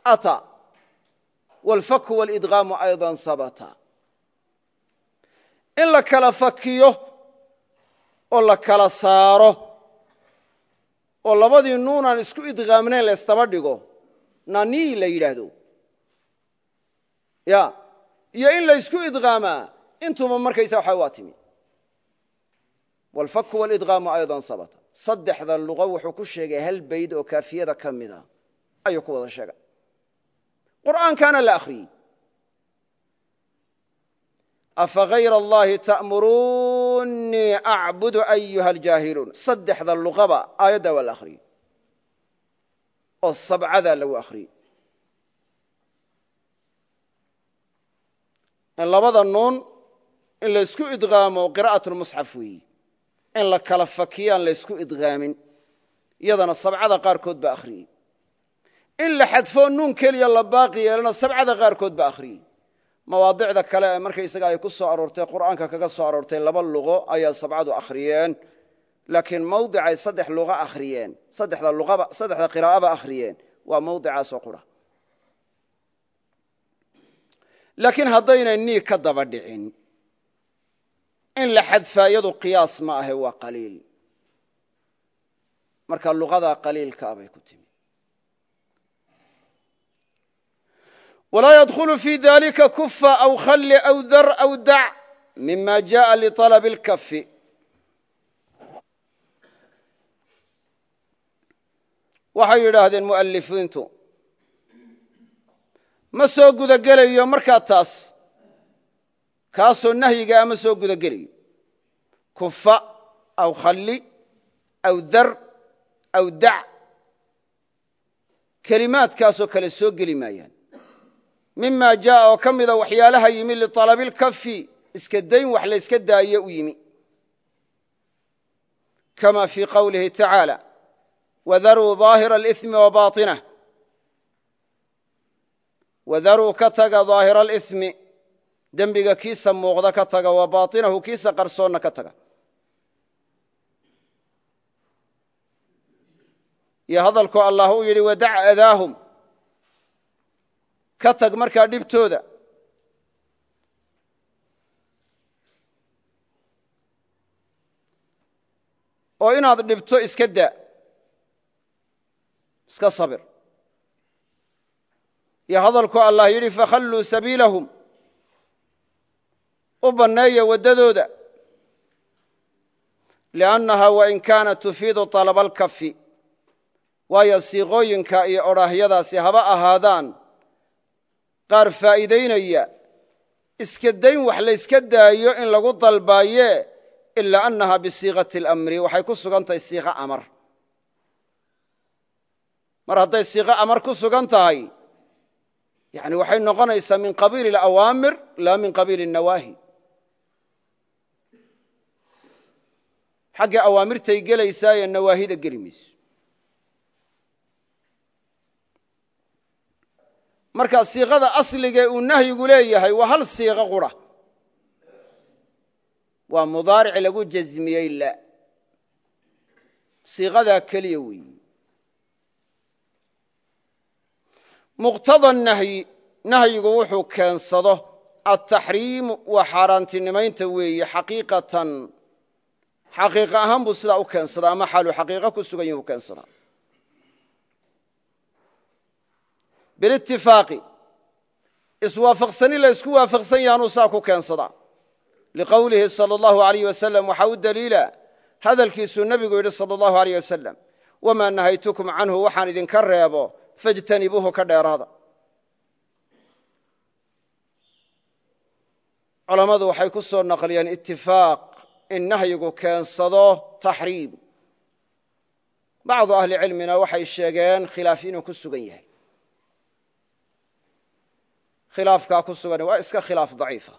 ata wاlfaku wاlidغaamu ayضa sabata in la kala fakiyo oo la kala saaro oo labadii nuunaan isku idqaamnayn la ysdaba dhigo nanii la yidhaahdo ya iyo in la ysku idqaamaa intuba markaysa waxa waa timi wاlfaku wاlidغaamu ayضa sabata saddexda luqo wuxuu ku sheegay hal bayd oo kaafiyada ka mida? Ayuu ku wada sheegay. Qur'aankaana la akhriyey. Afagayr allahi ta'muruunii acbudu ayuha aljaahiluun saddexda luqaba aayaddaa waa la akhriyey. Oo sabcadaa lagu akhriyey. Labada nuun in laysku idqaamo qira'at lmusxaf in la kala fakiyaan laysku idqaamin iyadana sabcada qaarkood baa akhriyey. In la xadfoo nuun keliya la baaqi yeelana sabcada qaarkood baa akhriyey. Mawaadicda kale ee markaysaga ay ku soo aroortay qur'aanka kaga soo aroortay laba luqo ayaa sabcadu akhriyeen laakiin mawdicay saddex luqa akhriyeen saddexda qiraa'aba akhriyeen. Waa mawdicaasoo qura. Laakiin haddaynay nii ka daba dhicin in la xadfaayadu qiyaas ma ahe waa qaliil marka luqadaa qaliilkaa bay ku timi walaa yadkhulu fi dalika kufa aw khalli aw dar aw dac mima jaءa liطalab اlkafi waxay yidhaahdeen mu'alifiintu ma soo gudagelayo markaa taas kaasoo nahyiga ama soo gudagelayo kufa aw khalli aw dar aw dac kelimaadkaasoo kale soo geli maayaan. Mima jaa oo ka mida waxyaalaha yimi lialabilkafi iska dayn wax layska daaye u yimi. Kama fi qawlihi tacaala wadaruu aahira alimi wabainah wadaruu ka taga aahira alismi dembiga kiisa muuqda ka taga wa baطinahu kiisa qarsoonna ka taga. Iyo hadalku allah uu yidhi wadac adaahum. Ka tag markaa dhibtooda. Oo inaad dhibto iska daa iska sabir. Iyo hadalku allah yidhi fakhalluu sabiilahum u banneeya waddadooda liannaha wain kaanat tufiidu طalaba alkafi waayo siiqooyinka iyo odhaahyadaasi haba ahaadaan qaar faa'iidaynaya iska dayn wax layska daayo in lagu dalbaaye ilaa annaha bisiiqati اlamri waxay ku sugan tahay siiqo amar mar hadday siiqo amar ku sugan tahay yani waxay noqonaysaa min qabiili اlawaamir laa min qabiili الnawaahi xagga awaamirtay gelaysaayee nawaahida geli mayso marka siiqada asligee uu nahyigu leeyahay waa hal siiqo qura. Waa mudaaric lagu jasmiyey la. Siiqadaa keliya weeyi muqtada nahyi nahyigu wuxuu keensado altaxriimu waa xaaraantinimaynta weeye xaqiiqatan xaqiiqa ahaan buu sidaa u keensadaa ama xaalu xaqiiqa ku sugan yahi u keensadaa bilitifaaqi iswaafaqsani la ysku waafaqsan yahanuu saa ku keensadaa liqowlihi salى اllahu alayh wasalam waxaa u daliila hadalkiisuu nebigu yidhi salى اllahu alayh wasalam wamaa nahaytukum canhu waxaan idinka reebo fajtanibuuhu ka dheeraada culammadu waxay ku soo naqliyeen itifaaq in nahyigu keensado taxriim bacdu ahli cilmina waxay sheegeen khilaaf inuu ku sugan yahay. Khilaafkaa ku sugan waa iska khilaaf daciifa.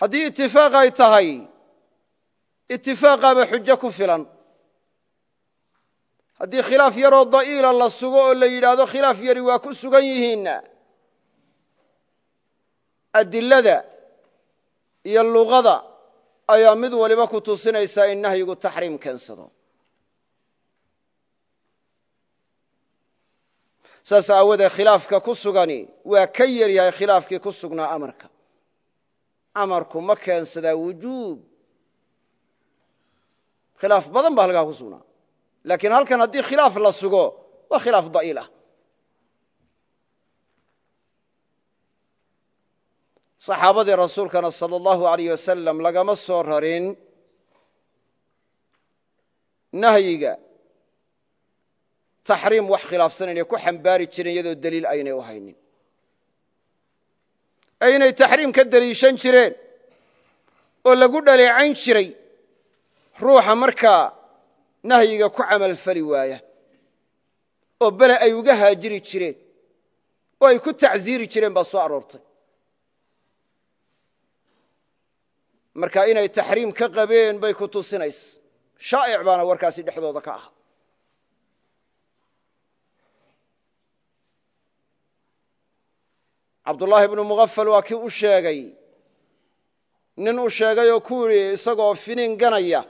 Haddii itifaaq ay tahay itifaaqaaba xujo ku filan. Haddii khilaaf yaroo da'iila la sugo oo la yidhaahdo khilaaf yari waa ku sugan yihiinna adilada iyo luqada ayaa mid waliba ku tusinaysaa in nahyigu taxriim keensado. Saas aawoodee khilaafka ku sugani waa ka yar yahay khilaafkii ku sugnaa amarka. Amarku ma keensadaa wujuub. Khilaaf badan baa halkaa ku sugnaa. Laakiin halkan haddii khilaaf la sugo waa khilaaf da'iil ah saxaabadii rasuulkana sala allahu alayh wasalam lagama soo rarin nahyiga taxriim wax khilaafsan inay ku xambaari jireen iyadoo deliil aynay u haynin. Ee inay taxriim ka deliishan jireen oo lagu dhaleecayn jiray ruuxa markaa nahyiga ku camalfali waaya oo bele ay uga haajiri jireen oo ay ku tacsiiri jireen baa soo aroortay marka inay taxriim ka qabeen bay ku tusinaysa. Shaa'ic baana warkaasi dhexdooda ka aha. Cabdullaahi bnu mughafal waa kii u sheegay. Nin u sheegay oo ku yidhi isagoo finiin ganaya.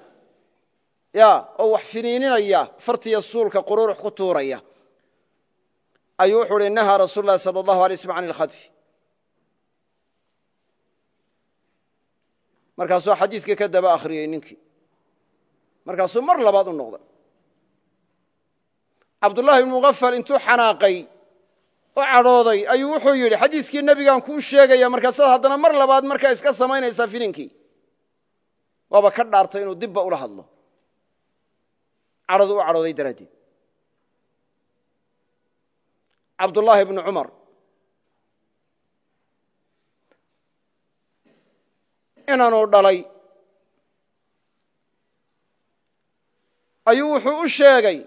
Ya oo wax finiininaya fartiya suulka qururux ku tuuraya. Ayuu wuxuu uhi nahaa rasuul sala allahu alay slm can ilkhadfi markaasuu xadiiskii ka daba akhriyey ninkii. Markaasuu mar labaad u noqday. Cabdullaahi bnu mughafal intuu xanaaqay oo cadhooday ayuu wuxuu yidhi xadiiskii nebigaan kuu sheegaya markaasaad haddana mar labaad markaa iska samaynaysaa fininkii. Waaba ka dhaartay inuu dibba ula hadlo. Cadhadu u cadhooday daraaddeed. Cabdullaahi bnu cumar inaanuu dhalay. Ayuu wuxuu u sheegay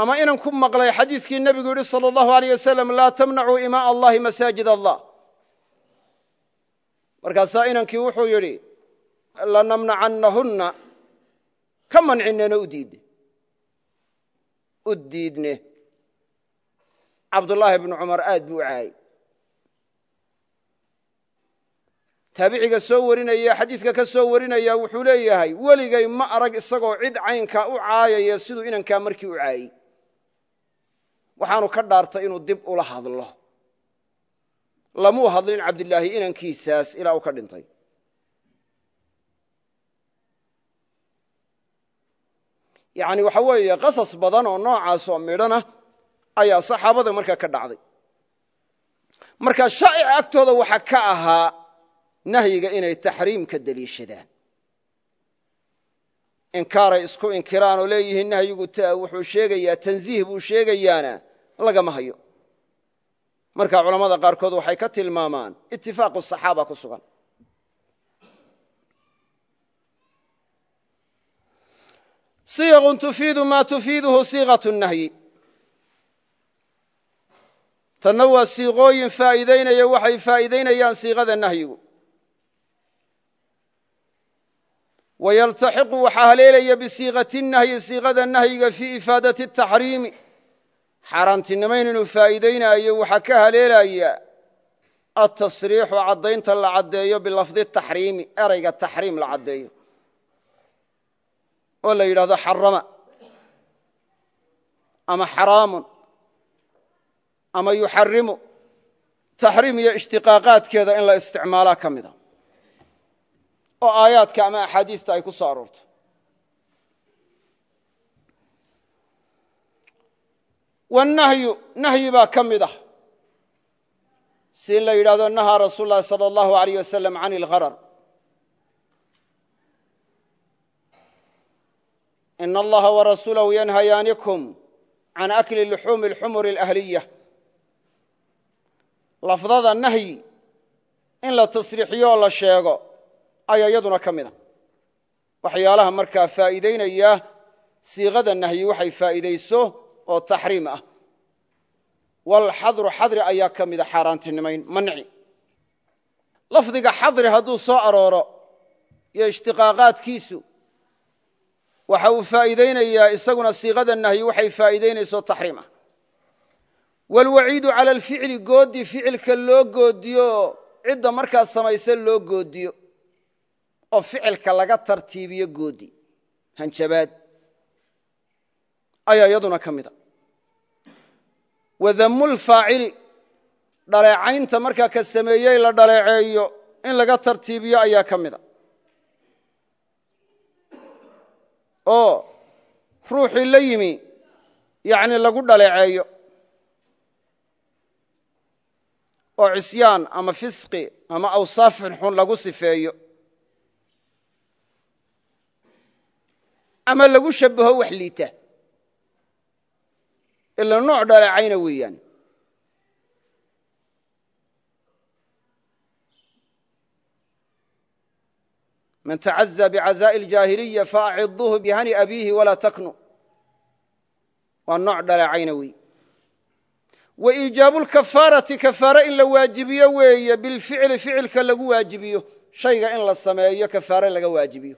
ama inaan ku maqlay xadiiskii nebigu yidhi salى اllahu aleyh wasalam laa tamnacuu imaa allahi masaajid allah markaasaa inankii wuxuu yidhi lanamnacannahunna ka mancinena udiidne u diidne. Cabdullaahi bnu cumar aad buu u taabiciga soo warinaya xadiiska ka soo warinaya wuxuu leeyahay weligay ma arag isagoo cid caynkaa u caayaya siduu inankaa markii u caayey waxaanu ka dhaartay inuu dib ula hadlo. Lamuu hadlin cabdilaahi inankiisaas ilaa uu ka dhintay. Yani waxa weeye qasas badan oo noocaas oo midhana ayaa saxaabada markaa ka dhacday. Marka shaa'ica agtooda waxa ka ahaa nahyiga inay taxriim ka deliishadaan. Inkaaray isku inkiraan oo leeyihiin nahyigu wuxuu sheegayaa tanziih buu sheegayaana lagama hayo. Marka culamada qaarkood waxay ka tilmaamaan itifaaqu saxaaba ku sugan. Siyaqun tufiidu ma tufiiduhu siiqatu nahyi. Tanna waa siiqooyin faa'iidaynaya waxay faa'iidaynayaan siiqada nahyigu wayaltaxiqu waxaa haleelaya bisiiqati nahyi siiqada nahyiga fii ifaadati taxriimi xaaraantinimayn inuu faa'iidaynaayo waxaa ka haleelaya atasriixu caddaynta la caddeeyo bilafdi taxriimi erayga taxriim la caddeeyo oo la yidhahdo xarama ama xaraamun ama yuxarimu taxriim iyo ishtiqaaqaadkeeda in la isticmaalaa ka mida oo aayaadka ama axaadiista ay ku soo aroorto wanahyu nahyi baa ka mid ah si in la yidhahdo nahaa rasuul lahi salى اllahu alayh wasalam can اlgharar in allaha warasuulahu yanhayaanikum can akli luxuumi اlxumuri اlahliya lafdada nahyi in la tasriixiyo oo la sheego ayaa iyaduna ka mida. Waxyaalaha markaa faa'iidaynaya siiqada nahyi waxay faa'iidayso oo taxriim ah. Walxadru xadri ayaa ka mida xaaraantinimayn manci lafdiga xadri hadduu soo arooro iyo ishtiqaaqaadkiisu waxa uu faa'iidaynayaa isaguna siiqada nahyi waxay faa'iidaynayso taxriim ah. Walwaciidu cala alficli goodi ficilka loo goodiyo cidda markaa samayse loo goodiyo oo ficilka laga tartiibiyo goodi. Hanjabaad. Ayaa iyaduna ka mida wa dammulfaacili dhaleecaynta markaa ka sameeyey la dhaleeceeyo in laga tartiibiyo ayaa ka mida oo ruuxii la yimi yani lagu dhaleeceeyo. Oo cisyaan ama fisqi ama awsaaf xunxun lagu sifeeyo ama lagu shabaho wax liita ila nooc dhaleecayna weeyaan man tacazى bcazaaءi اljaahiliya faaciduuhu bihani abiihi walaa taknu waa nooc dhaleecayna wey wa iijaabu lkafaarati kafaare in la waajibiyo weeye bilficli ficilka lagu waajibiyo shayga in la sameeyo kafaare laga waajibiyo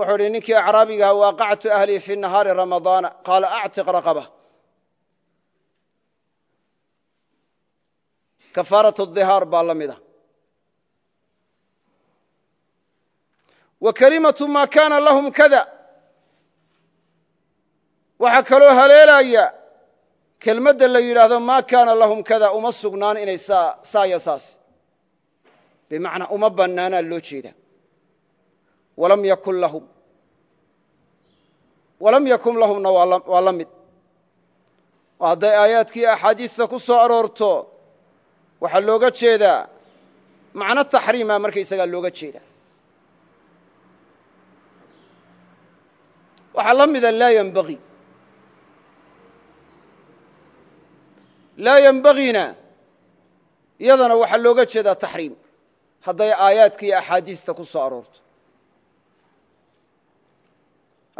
Wuxuu idhi ninkii acraabigaha waaqactu ahlii fi nahaari ramadaana qaala actiq raqaba. Kafaaraة dihaar baa la mid a wa kalimatu ma kaana lahum kada. Waxaa kaloo haleelaya kelmadda la yidhaahdo maa kaana lahum kada. Uma sugnaan inay saaya saas. Bimacnaa uma bannaanaa loo jeeda walam yakun lahum. Walam yakun lahumna waa la mid. Hadday aayaadkii axaadiista ku soo aroorto waxaa looga jeedaa macno taxriima markaysagaa looga jeedaa. Waxaa la mida laa ynbagii laa ymbagiina iyadana waxaa looga jeedaa taxriim hadday aayaadka iyo axaadiista ku soo aroorto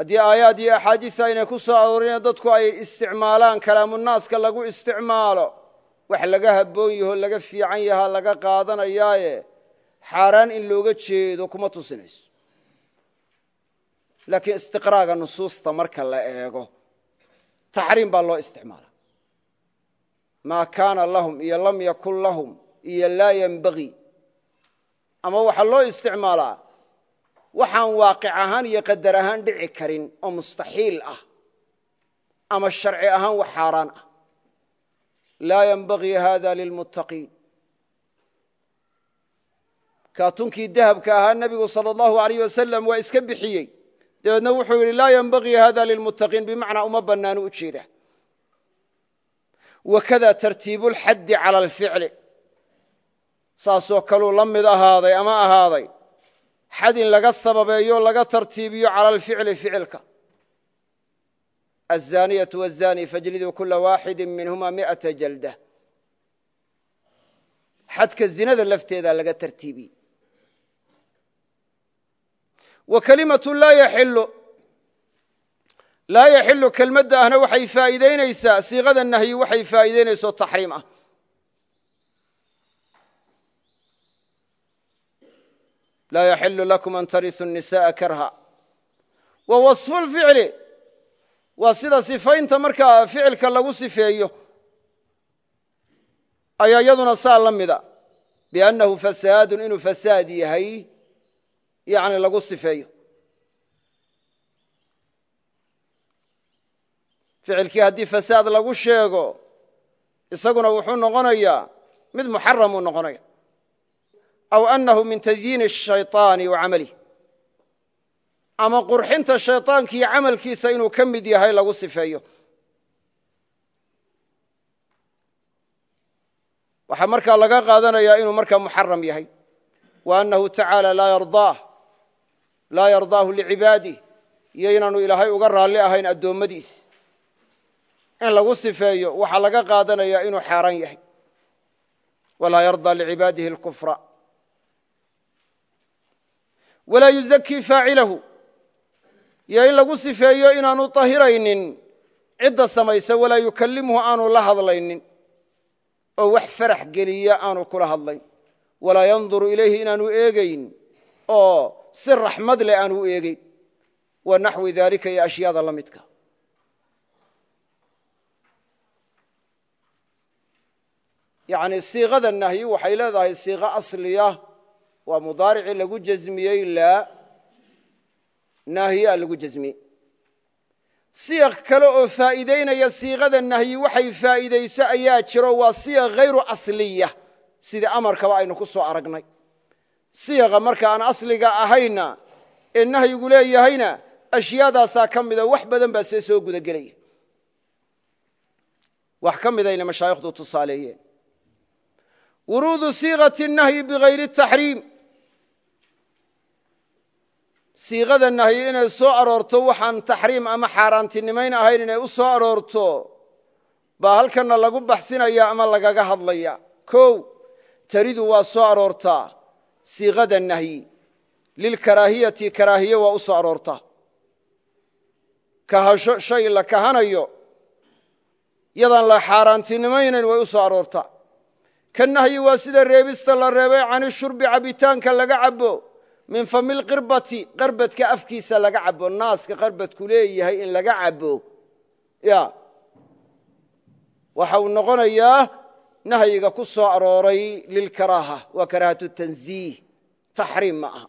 haddii aayaad iyo axaadiista aynay ku soo aroorin dadku ay isticmaalaan kalaamunaaska lagu isticmaalo wax laga habboon yaho laga fiican yahaa laga qaadanayaaye xaaraan in looga jeedo kuma tusinayso. Laakiin istiqraaga nusuusta marka la eego taxriim baa loo isticmaala maa kaana lahum iyo lam yakun lahum iyo laa yenbagii ama waxaa loo isticmaalaa waxaan waaqic ahaan iyo qadar ahaan dhici karin oo mustaxiil ah ama sharci ahaan wax xaaraan ah. Laa yenbagii hada lilmuttaqiin. Kaatunkii dahabka ahaa nebigu sala allahu alayh wasalam waa iska bixiyey. Dabeedna wuxuu yidhi laa yenbagii hada lilmuttaqiin bimacnaa uma bannaanu u jeeda. Wakada tartiibu lxaddi cala alficli. Saasoo kaluu la mid ahaaday ama ahaaday xad in laga sababeeyo laga tartiibiyo cala alficli ficilka aلzaniyة wالzani fajliduu kula waaxidi minhuma miئaةa jalda xadka zinada lafteeda laga tartiibiyey wa kelimaة laa yaxilu laa yaxilu kelmadda ahna waxay faa'iidaynaysaa siiqada nahyi waxay faa'iidaynayso taxriim ah laa yaxilu lakum an tariثu الnisaءa karha wa waصfu اlficli waa sida sifaynta markaa ficilka lagu sifeeyo ayaa iyaduna saa la mida biannahu fasaadun inuu fasaad yahay yani lagu sifeeyo ficilkii haddii fasaad lagu sheego isaguna wuxuu noqonayaa mid muxaramuu noqonaya aw annahu min tadyiini الshayطaani wa camalih ama qurxinta shayطaanka iyo camalkiisa inuu ka mid yahay lagu sifeeyo waxaa markaa laga qaadanaya inuu markaa muxaram yahay wa annahu tacaala laa yardaahu licibaadih iyo inaanu ilaahay uga raalli ahayn addoommadiis in lagu sifeeyo waxaa laga qaadanaya inuu xaaraan yahay walaa yardaa licibaadihi اlkufra walaa yuzakii faacilahu. Iyo in lagu sifeeyo inaanu tahiraynin cidda samaysa walaa yukallimhu aanu la hadlaynin. Oo wax farax geliya aanu kula hadlayn. Walaa yanduru ilayhi inaanu eegayn oo si raxmad leh aanu u eegeyn wa naxwi dalika iyo ashyaada la midka. Yani siiqada nahyi waxay leedahay waa mudaaricii lagu jasmiyey laa naahiyaa lagu jasmiyey siyaq kale oo faa'iidaynaya siiqada nahyi waxay faa'iidayso ayaa jiro waa siyaq hayru asliya. Sidii amarkaba aynu ku soo aragnay. Siyaqa marka aan asliga ahayna ee nahyigu leeyahayna ashyaadaasaa ka mida wax badan baa see soo gudagelaya. Wax ka midayna mashaayikhdu tusaaleeyeen. Wuruudu siiqati nahyi bigayri taxriim siiqada nahyi inay soo aroorto waxaan taxriim ama xaaraantinimayn ahayn inay u soo aroorto baa halkanna lagu baxsinaya ama lagaga hadlaya. Kow taridu waa soo aroortaa siiqada nahyi lilkaraahiyati karaahiye waa u soo aroortaa. Kahasho shay la kahanayo yadaan la xaaraantinimaynayn way u soo aroortaa. Ka nahyi waa sida reebista la reebay cani shurbi cabbitaanka laga cabo min familqirbati qarbadka afkiisa laga cabo naaska qarbadku leeyahay in laga cabo. Ya. Waxa uu noqonayaa nahyiga ku soo arooray lilkaraaha waa karaahatu tanziih taxriim ma aha.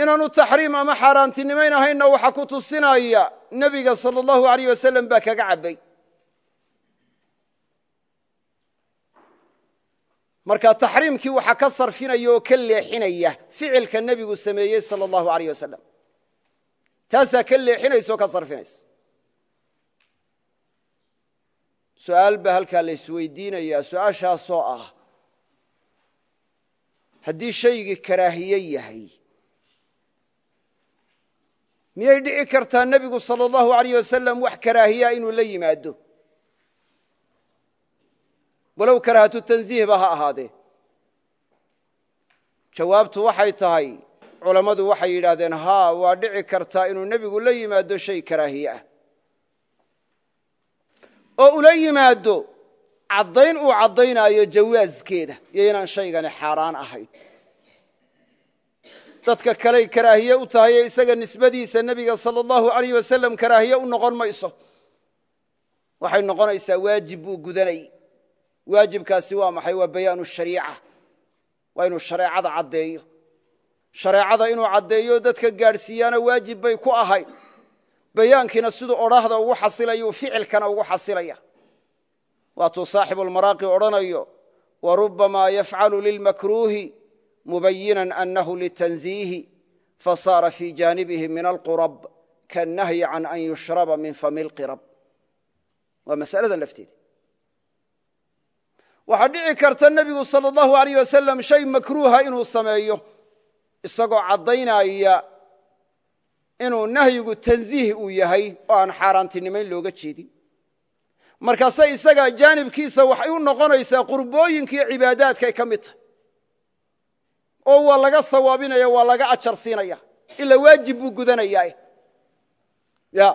Inaanu taxriim ama xaaraantinimayn ahaynna waxaa ku tusinaya nebiga sala allahu alayh wasalam baa kaga cabbay marka taxriimkii waxaa ka sarfinaya oo ka leexinaya ficilka nebigu sameeyey sala allahu alayh wasalam taasaa ka leexinaysa oo ka sarfinaysa. Su'aal baa halkaa la isweydiinayaa su'aashaasoo ah haddii shaygii karaahiye yahay miyay dhici kartaa nebigu sala allahu alayh wasalam wax karaahiya inuu la yimaado walow karaahatu tanziih ba ha ahaadee. Jawaabtu waxay tahay culammadu waxay yidhaahdeen haa waa dhici kartaa inuu nebigu la yimaado shay karaahiye ah. Oo ula yimaado caddayn uu caddaynaayo jawaaskeeda iyo inaan shaygani xaaraan ahayn. Dadka kaley karaahiye u tahay ee isaga nisbadiisa nebiga sala allahu alayh wasalam karaahiye u noqon mayso. Waxay noqonaysaa waajib buu gudanay waajibkaasi waa maxay? Waa bayaanu shariica. Waa inuu shareecada caddeeyo. Shareecada inuu caddeeyo dadka gaadhsiiyaana waajib bay ku ahayd bayaankiina siduu odhaahda ugu xasilayuu ficilkana ugu xasilaya. Waatuu saaxibulmaraaqi odhanayo wa rubamaa yafcalu lilmakruuhi mubayinan annahu litanziihi fasaara fii jaanibihi min alqurab kaannahyi can an yushraba min fami lqirab waa masaladan lafteeda waxaa dhici karta nebigu sala allahu alayh wasalam shay makruuha inuu sameeyo isagoo caddaynaya inuu nahyigu tanziih uu yahay oo aan xaaraantinimayn looga jeedin. Markaase isaga jaanibkiisa waxay u noqonaysaa qurbooyinkiiyo cibaadaadkay ka mid tahay. Oo waa laga sawaabinaya waa laga ajar siinaya ila waajib buu gudanayaa. Ya.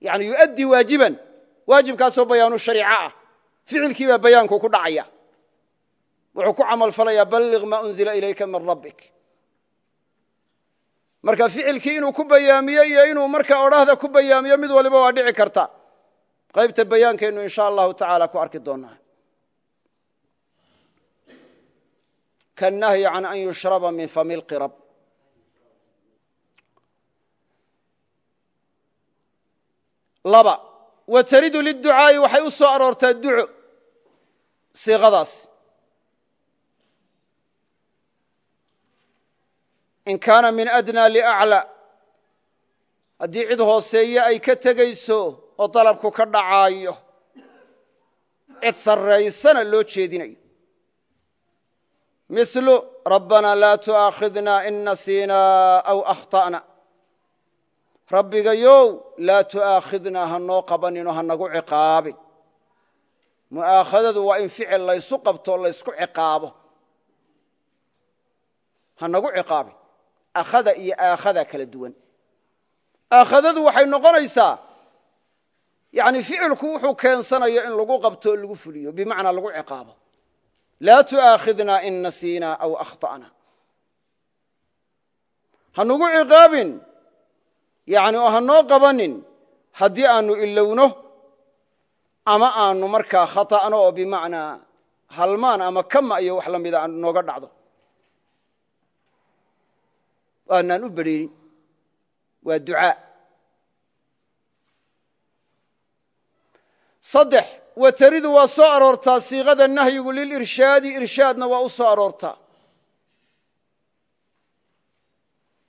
Yani yu'addii waajiban. Waajibkaasoo bayaanu shariico ah ficilkii baa bayaanku ku dhacaya. Wuxuu ku camal falayaa balliq maa unzila ilayka min rabbik. Marka ficilkii inuu ku bayaamiyo iyo inuu marka odhaahda ku bayaamiyo mid waliba waa dhici karta. Qaybta bayaankaynu insha allahu tacaala ku arki doonaa. Kaannahyi can an yushraba min fami lqirab laba wa taridu liducaa'i waxay u soo aroortaa duco siiqadaas in kaana min adnaa liaclى haddii cid hooseeye ay ka tegayso oo dalabku ka dhacaayo cid sarraysana loo jeedinayo. Mislu rabbana laa tu'aakhidna in nasiinaa aw akhta'na. Rabbigayow laa tu'aakhidnaa ha noo qabaninoo ha nagu ciqaabin mu'aakhadadu waa in ficil laysu qabto laysku ciqaabo. Ha nagu ciqaabin. Akhada iyo aakhada kala duwan. Aakhadadu waxay noqonaysaa yani ficilku wuxuu keensanayo in lagu qabto o lagu fuliyo bimacnaa lagu ciqaabo. Laa tu'aakhidna in nasiinaa aw akhta'na ha nagu ciqaabin yani oo ha noo qabanin haddii aanu ilowno ama aanu markaa khata'no oo bimacnaa halmaan ama kama iyo wax la mida nooga dhacdo. Aanaan u bedhiinin waa ducaa. Saddex wataridu waa soo aroortaa siiqada nahyigu lilirshaadi irshaadna waa u soo aroortaa.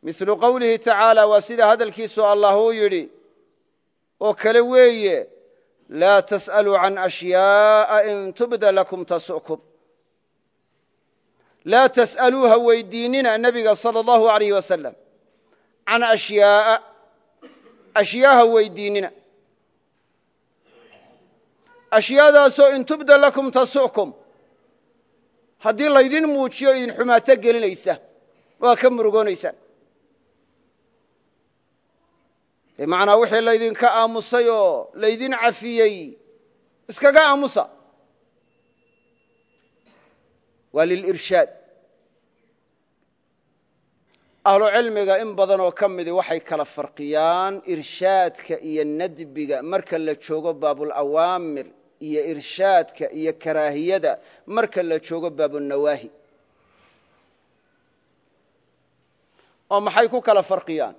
Milu qowlihi tacaala waa sida hadalkiisu allah uu yidhi oo kale weeye laa tas'aluu can ashyaaءa in tubda lakum tasu'kum laa tas'aluuha weydiinina nebiga salى اllahu alayh wasalam can ashyaaءa ashyaaha weydiinina ashyaadaasoo in tubda lakum tasu'kum haddii laydin muujiyo idin xumaato gelinaysa waa ka murugoonaysaan bimacnaa wixii laydinka aamusay oo laydin cafiyey iskaga aamusa. Waa lilirshaad ahlu cilmiga in badan oo ka midi waxay kala farqiyaan irshaadka iyo nadbiga marka la joogo baabulawaamir iyo irshaadka iyo karaahiyada marka la joogo baabunawaahi oo maxay ku kala farqiyaan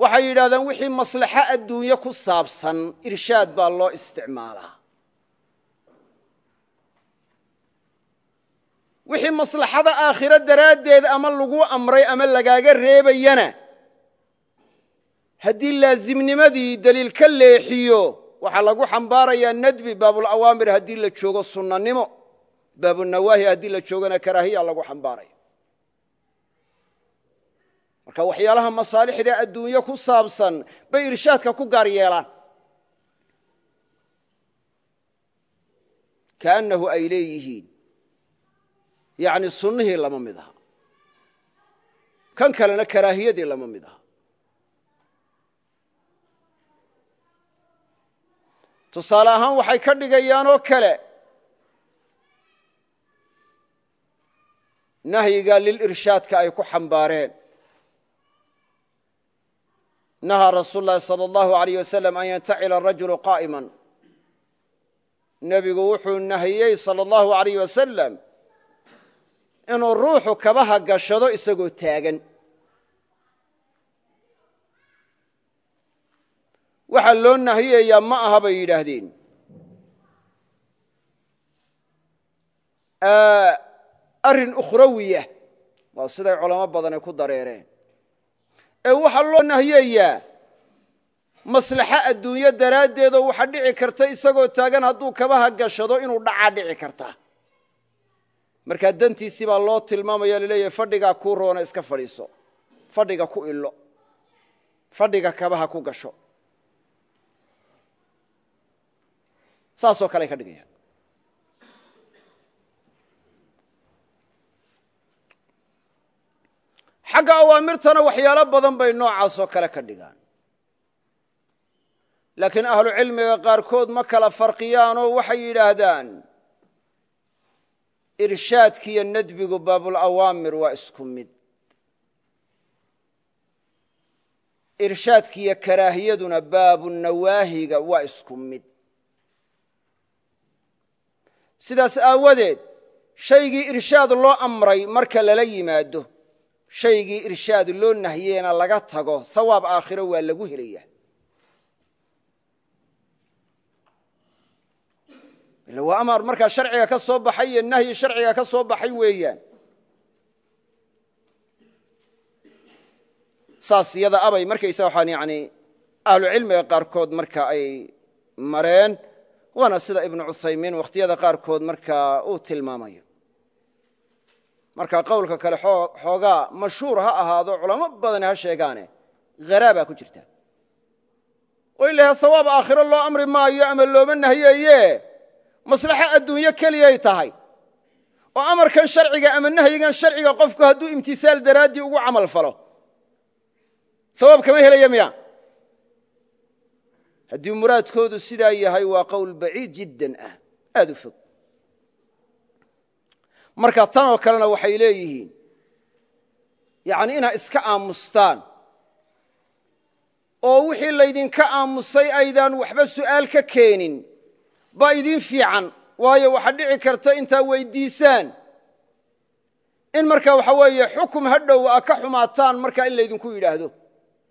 waxay yidhahdeen wixii maslaxo adduunye ku saabsan irshaad baa loo isticmaalaa. Wixii maslaxada aakhiro daraaddeed ama lagu amray ama lagaaga reebayana haddii laasimnimadii deliil ka leexiyo waxaa lagu xambaarayaa nadbi baabulawaamir haddii la joogo sunnanimo. Baabunawaahi haddii la joogona karaahiya lagu xambaaraya marka waxyaalaha masaalixda adduunye ku saabsan bay irshaadka ku gaar yeelaan kaannahu ay leeyihiin. Yani sunnihii lama mid aha. Kan kalena karaahiyadii lama mid aha. Tusaale ahaan waxay ka dhigayaanoo kale. Nahyiga lilirshaadka ay ku xambaareen nahaa rasuul lahi salى اllahu alayh wasalam an yantacila arajulu qaa'iman nebigu wuxuu nahiyey salى اllahu alayh wasalam inuu ruuxu kabaha gashado isagoo taagan waxaa loo nahiyayaa ma aha bay yidhaahdeen arrin ukhrawiya waa siday culamo badani ku dareereen ee waxaa loo nahiyayaa maslaxo adduunyo daraaddeedoo waxa dhici karta isagoo taagan hadduu kabaha gashado inuu dhacaa dhici karta. Markaa dantiisii baa loo tilmaamaya la leeyahay fadhigaa kuu roona iska fadhiiso. Fadhiga ku ilo. Fadhiga kabaha ku gasho. Saasoo kale ay ka dhigayaan xagga awaamirtana waxyaalo badan bay noocaasoo kale ka dhigaan. Laakiin ahlu cilmiga qaarkood ma kala farqiyaanoo waxay yidhaahdaan irshaadkiiyo nadbigu baabulawaamir waa isku mid. Irshaadkiiyo karaahiyaduna baabunawaahiga waa isku mid. Sidaas aawadeed shaygii irshaad loo amray marka lala yimaado shaygii irshaad loo nahyeena laga tago sawaab aakhiro waa lagu helaya ila waa amar markaa sharciga ka soo baxay iyo nahyi sharciga ka soo baxay weeyaan. Saas iyada abay markaysa waxaan yani ahlucilmiga qaarkood marka ay mareen waana sida ibnu cuthaymiin wakhtiyada qaarkood markaa uu tilmaamayo marka qowlka kale xoogaa mashhuur ha ahaado culamo badani ha sheegaane haraabaa ku jirta. Oo in laha sawaab aakhiro loo amri maayo ama looma nahyeeye maslaxo adduunyo keliyay tahay. Oo amarkan sharciga ama nahyigan sharciga qofku hadduu imtisaal daraaddii ugu camal falo. Sawaab kama helaya miya? Haddii muraadkoodu sidaa yahay waa qowl baciid jiddan ah. Aad u fog marka tanoo kalena waxay leeyihiin yani inaa iska aamustaan. Oo wixii laydinka aamusay aydaan waxba su'aal ka keenin baa idiin fiican. Waayo waxaa dhici karta intaa weyddiisaan in marka waxa weeye xukum hadhow a ka xumaataan markaa in laydinku yidhaahdo.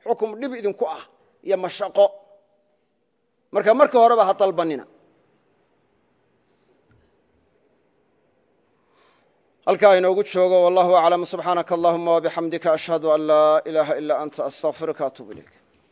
Xukum dhib idinku ah iyo mashaqo. Marka marka horeba ha dalbanina halkaa inoogu joogo wallahu aclam subxaanaka allahuma wabixamdika ashhadu an laa ilaaha ilaa anta astaqfiruka atub ilayk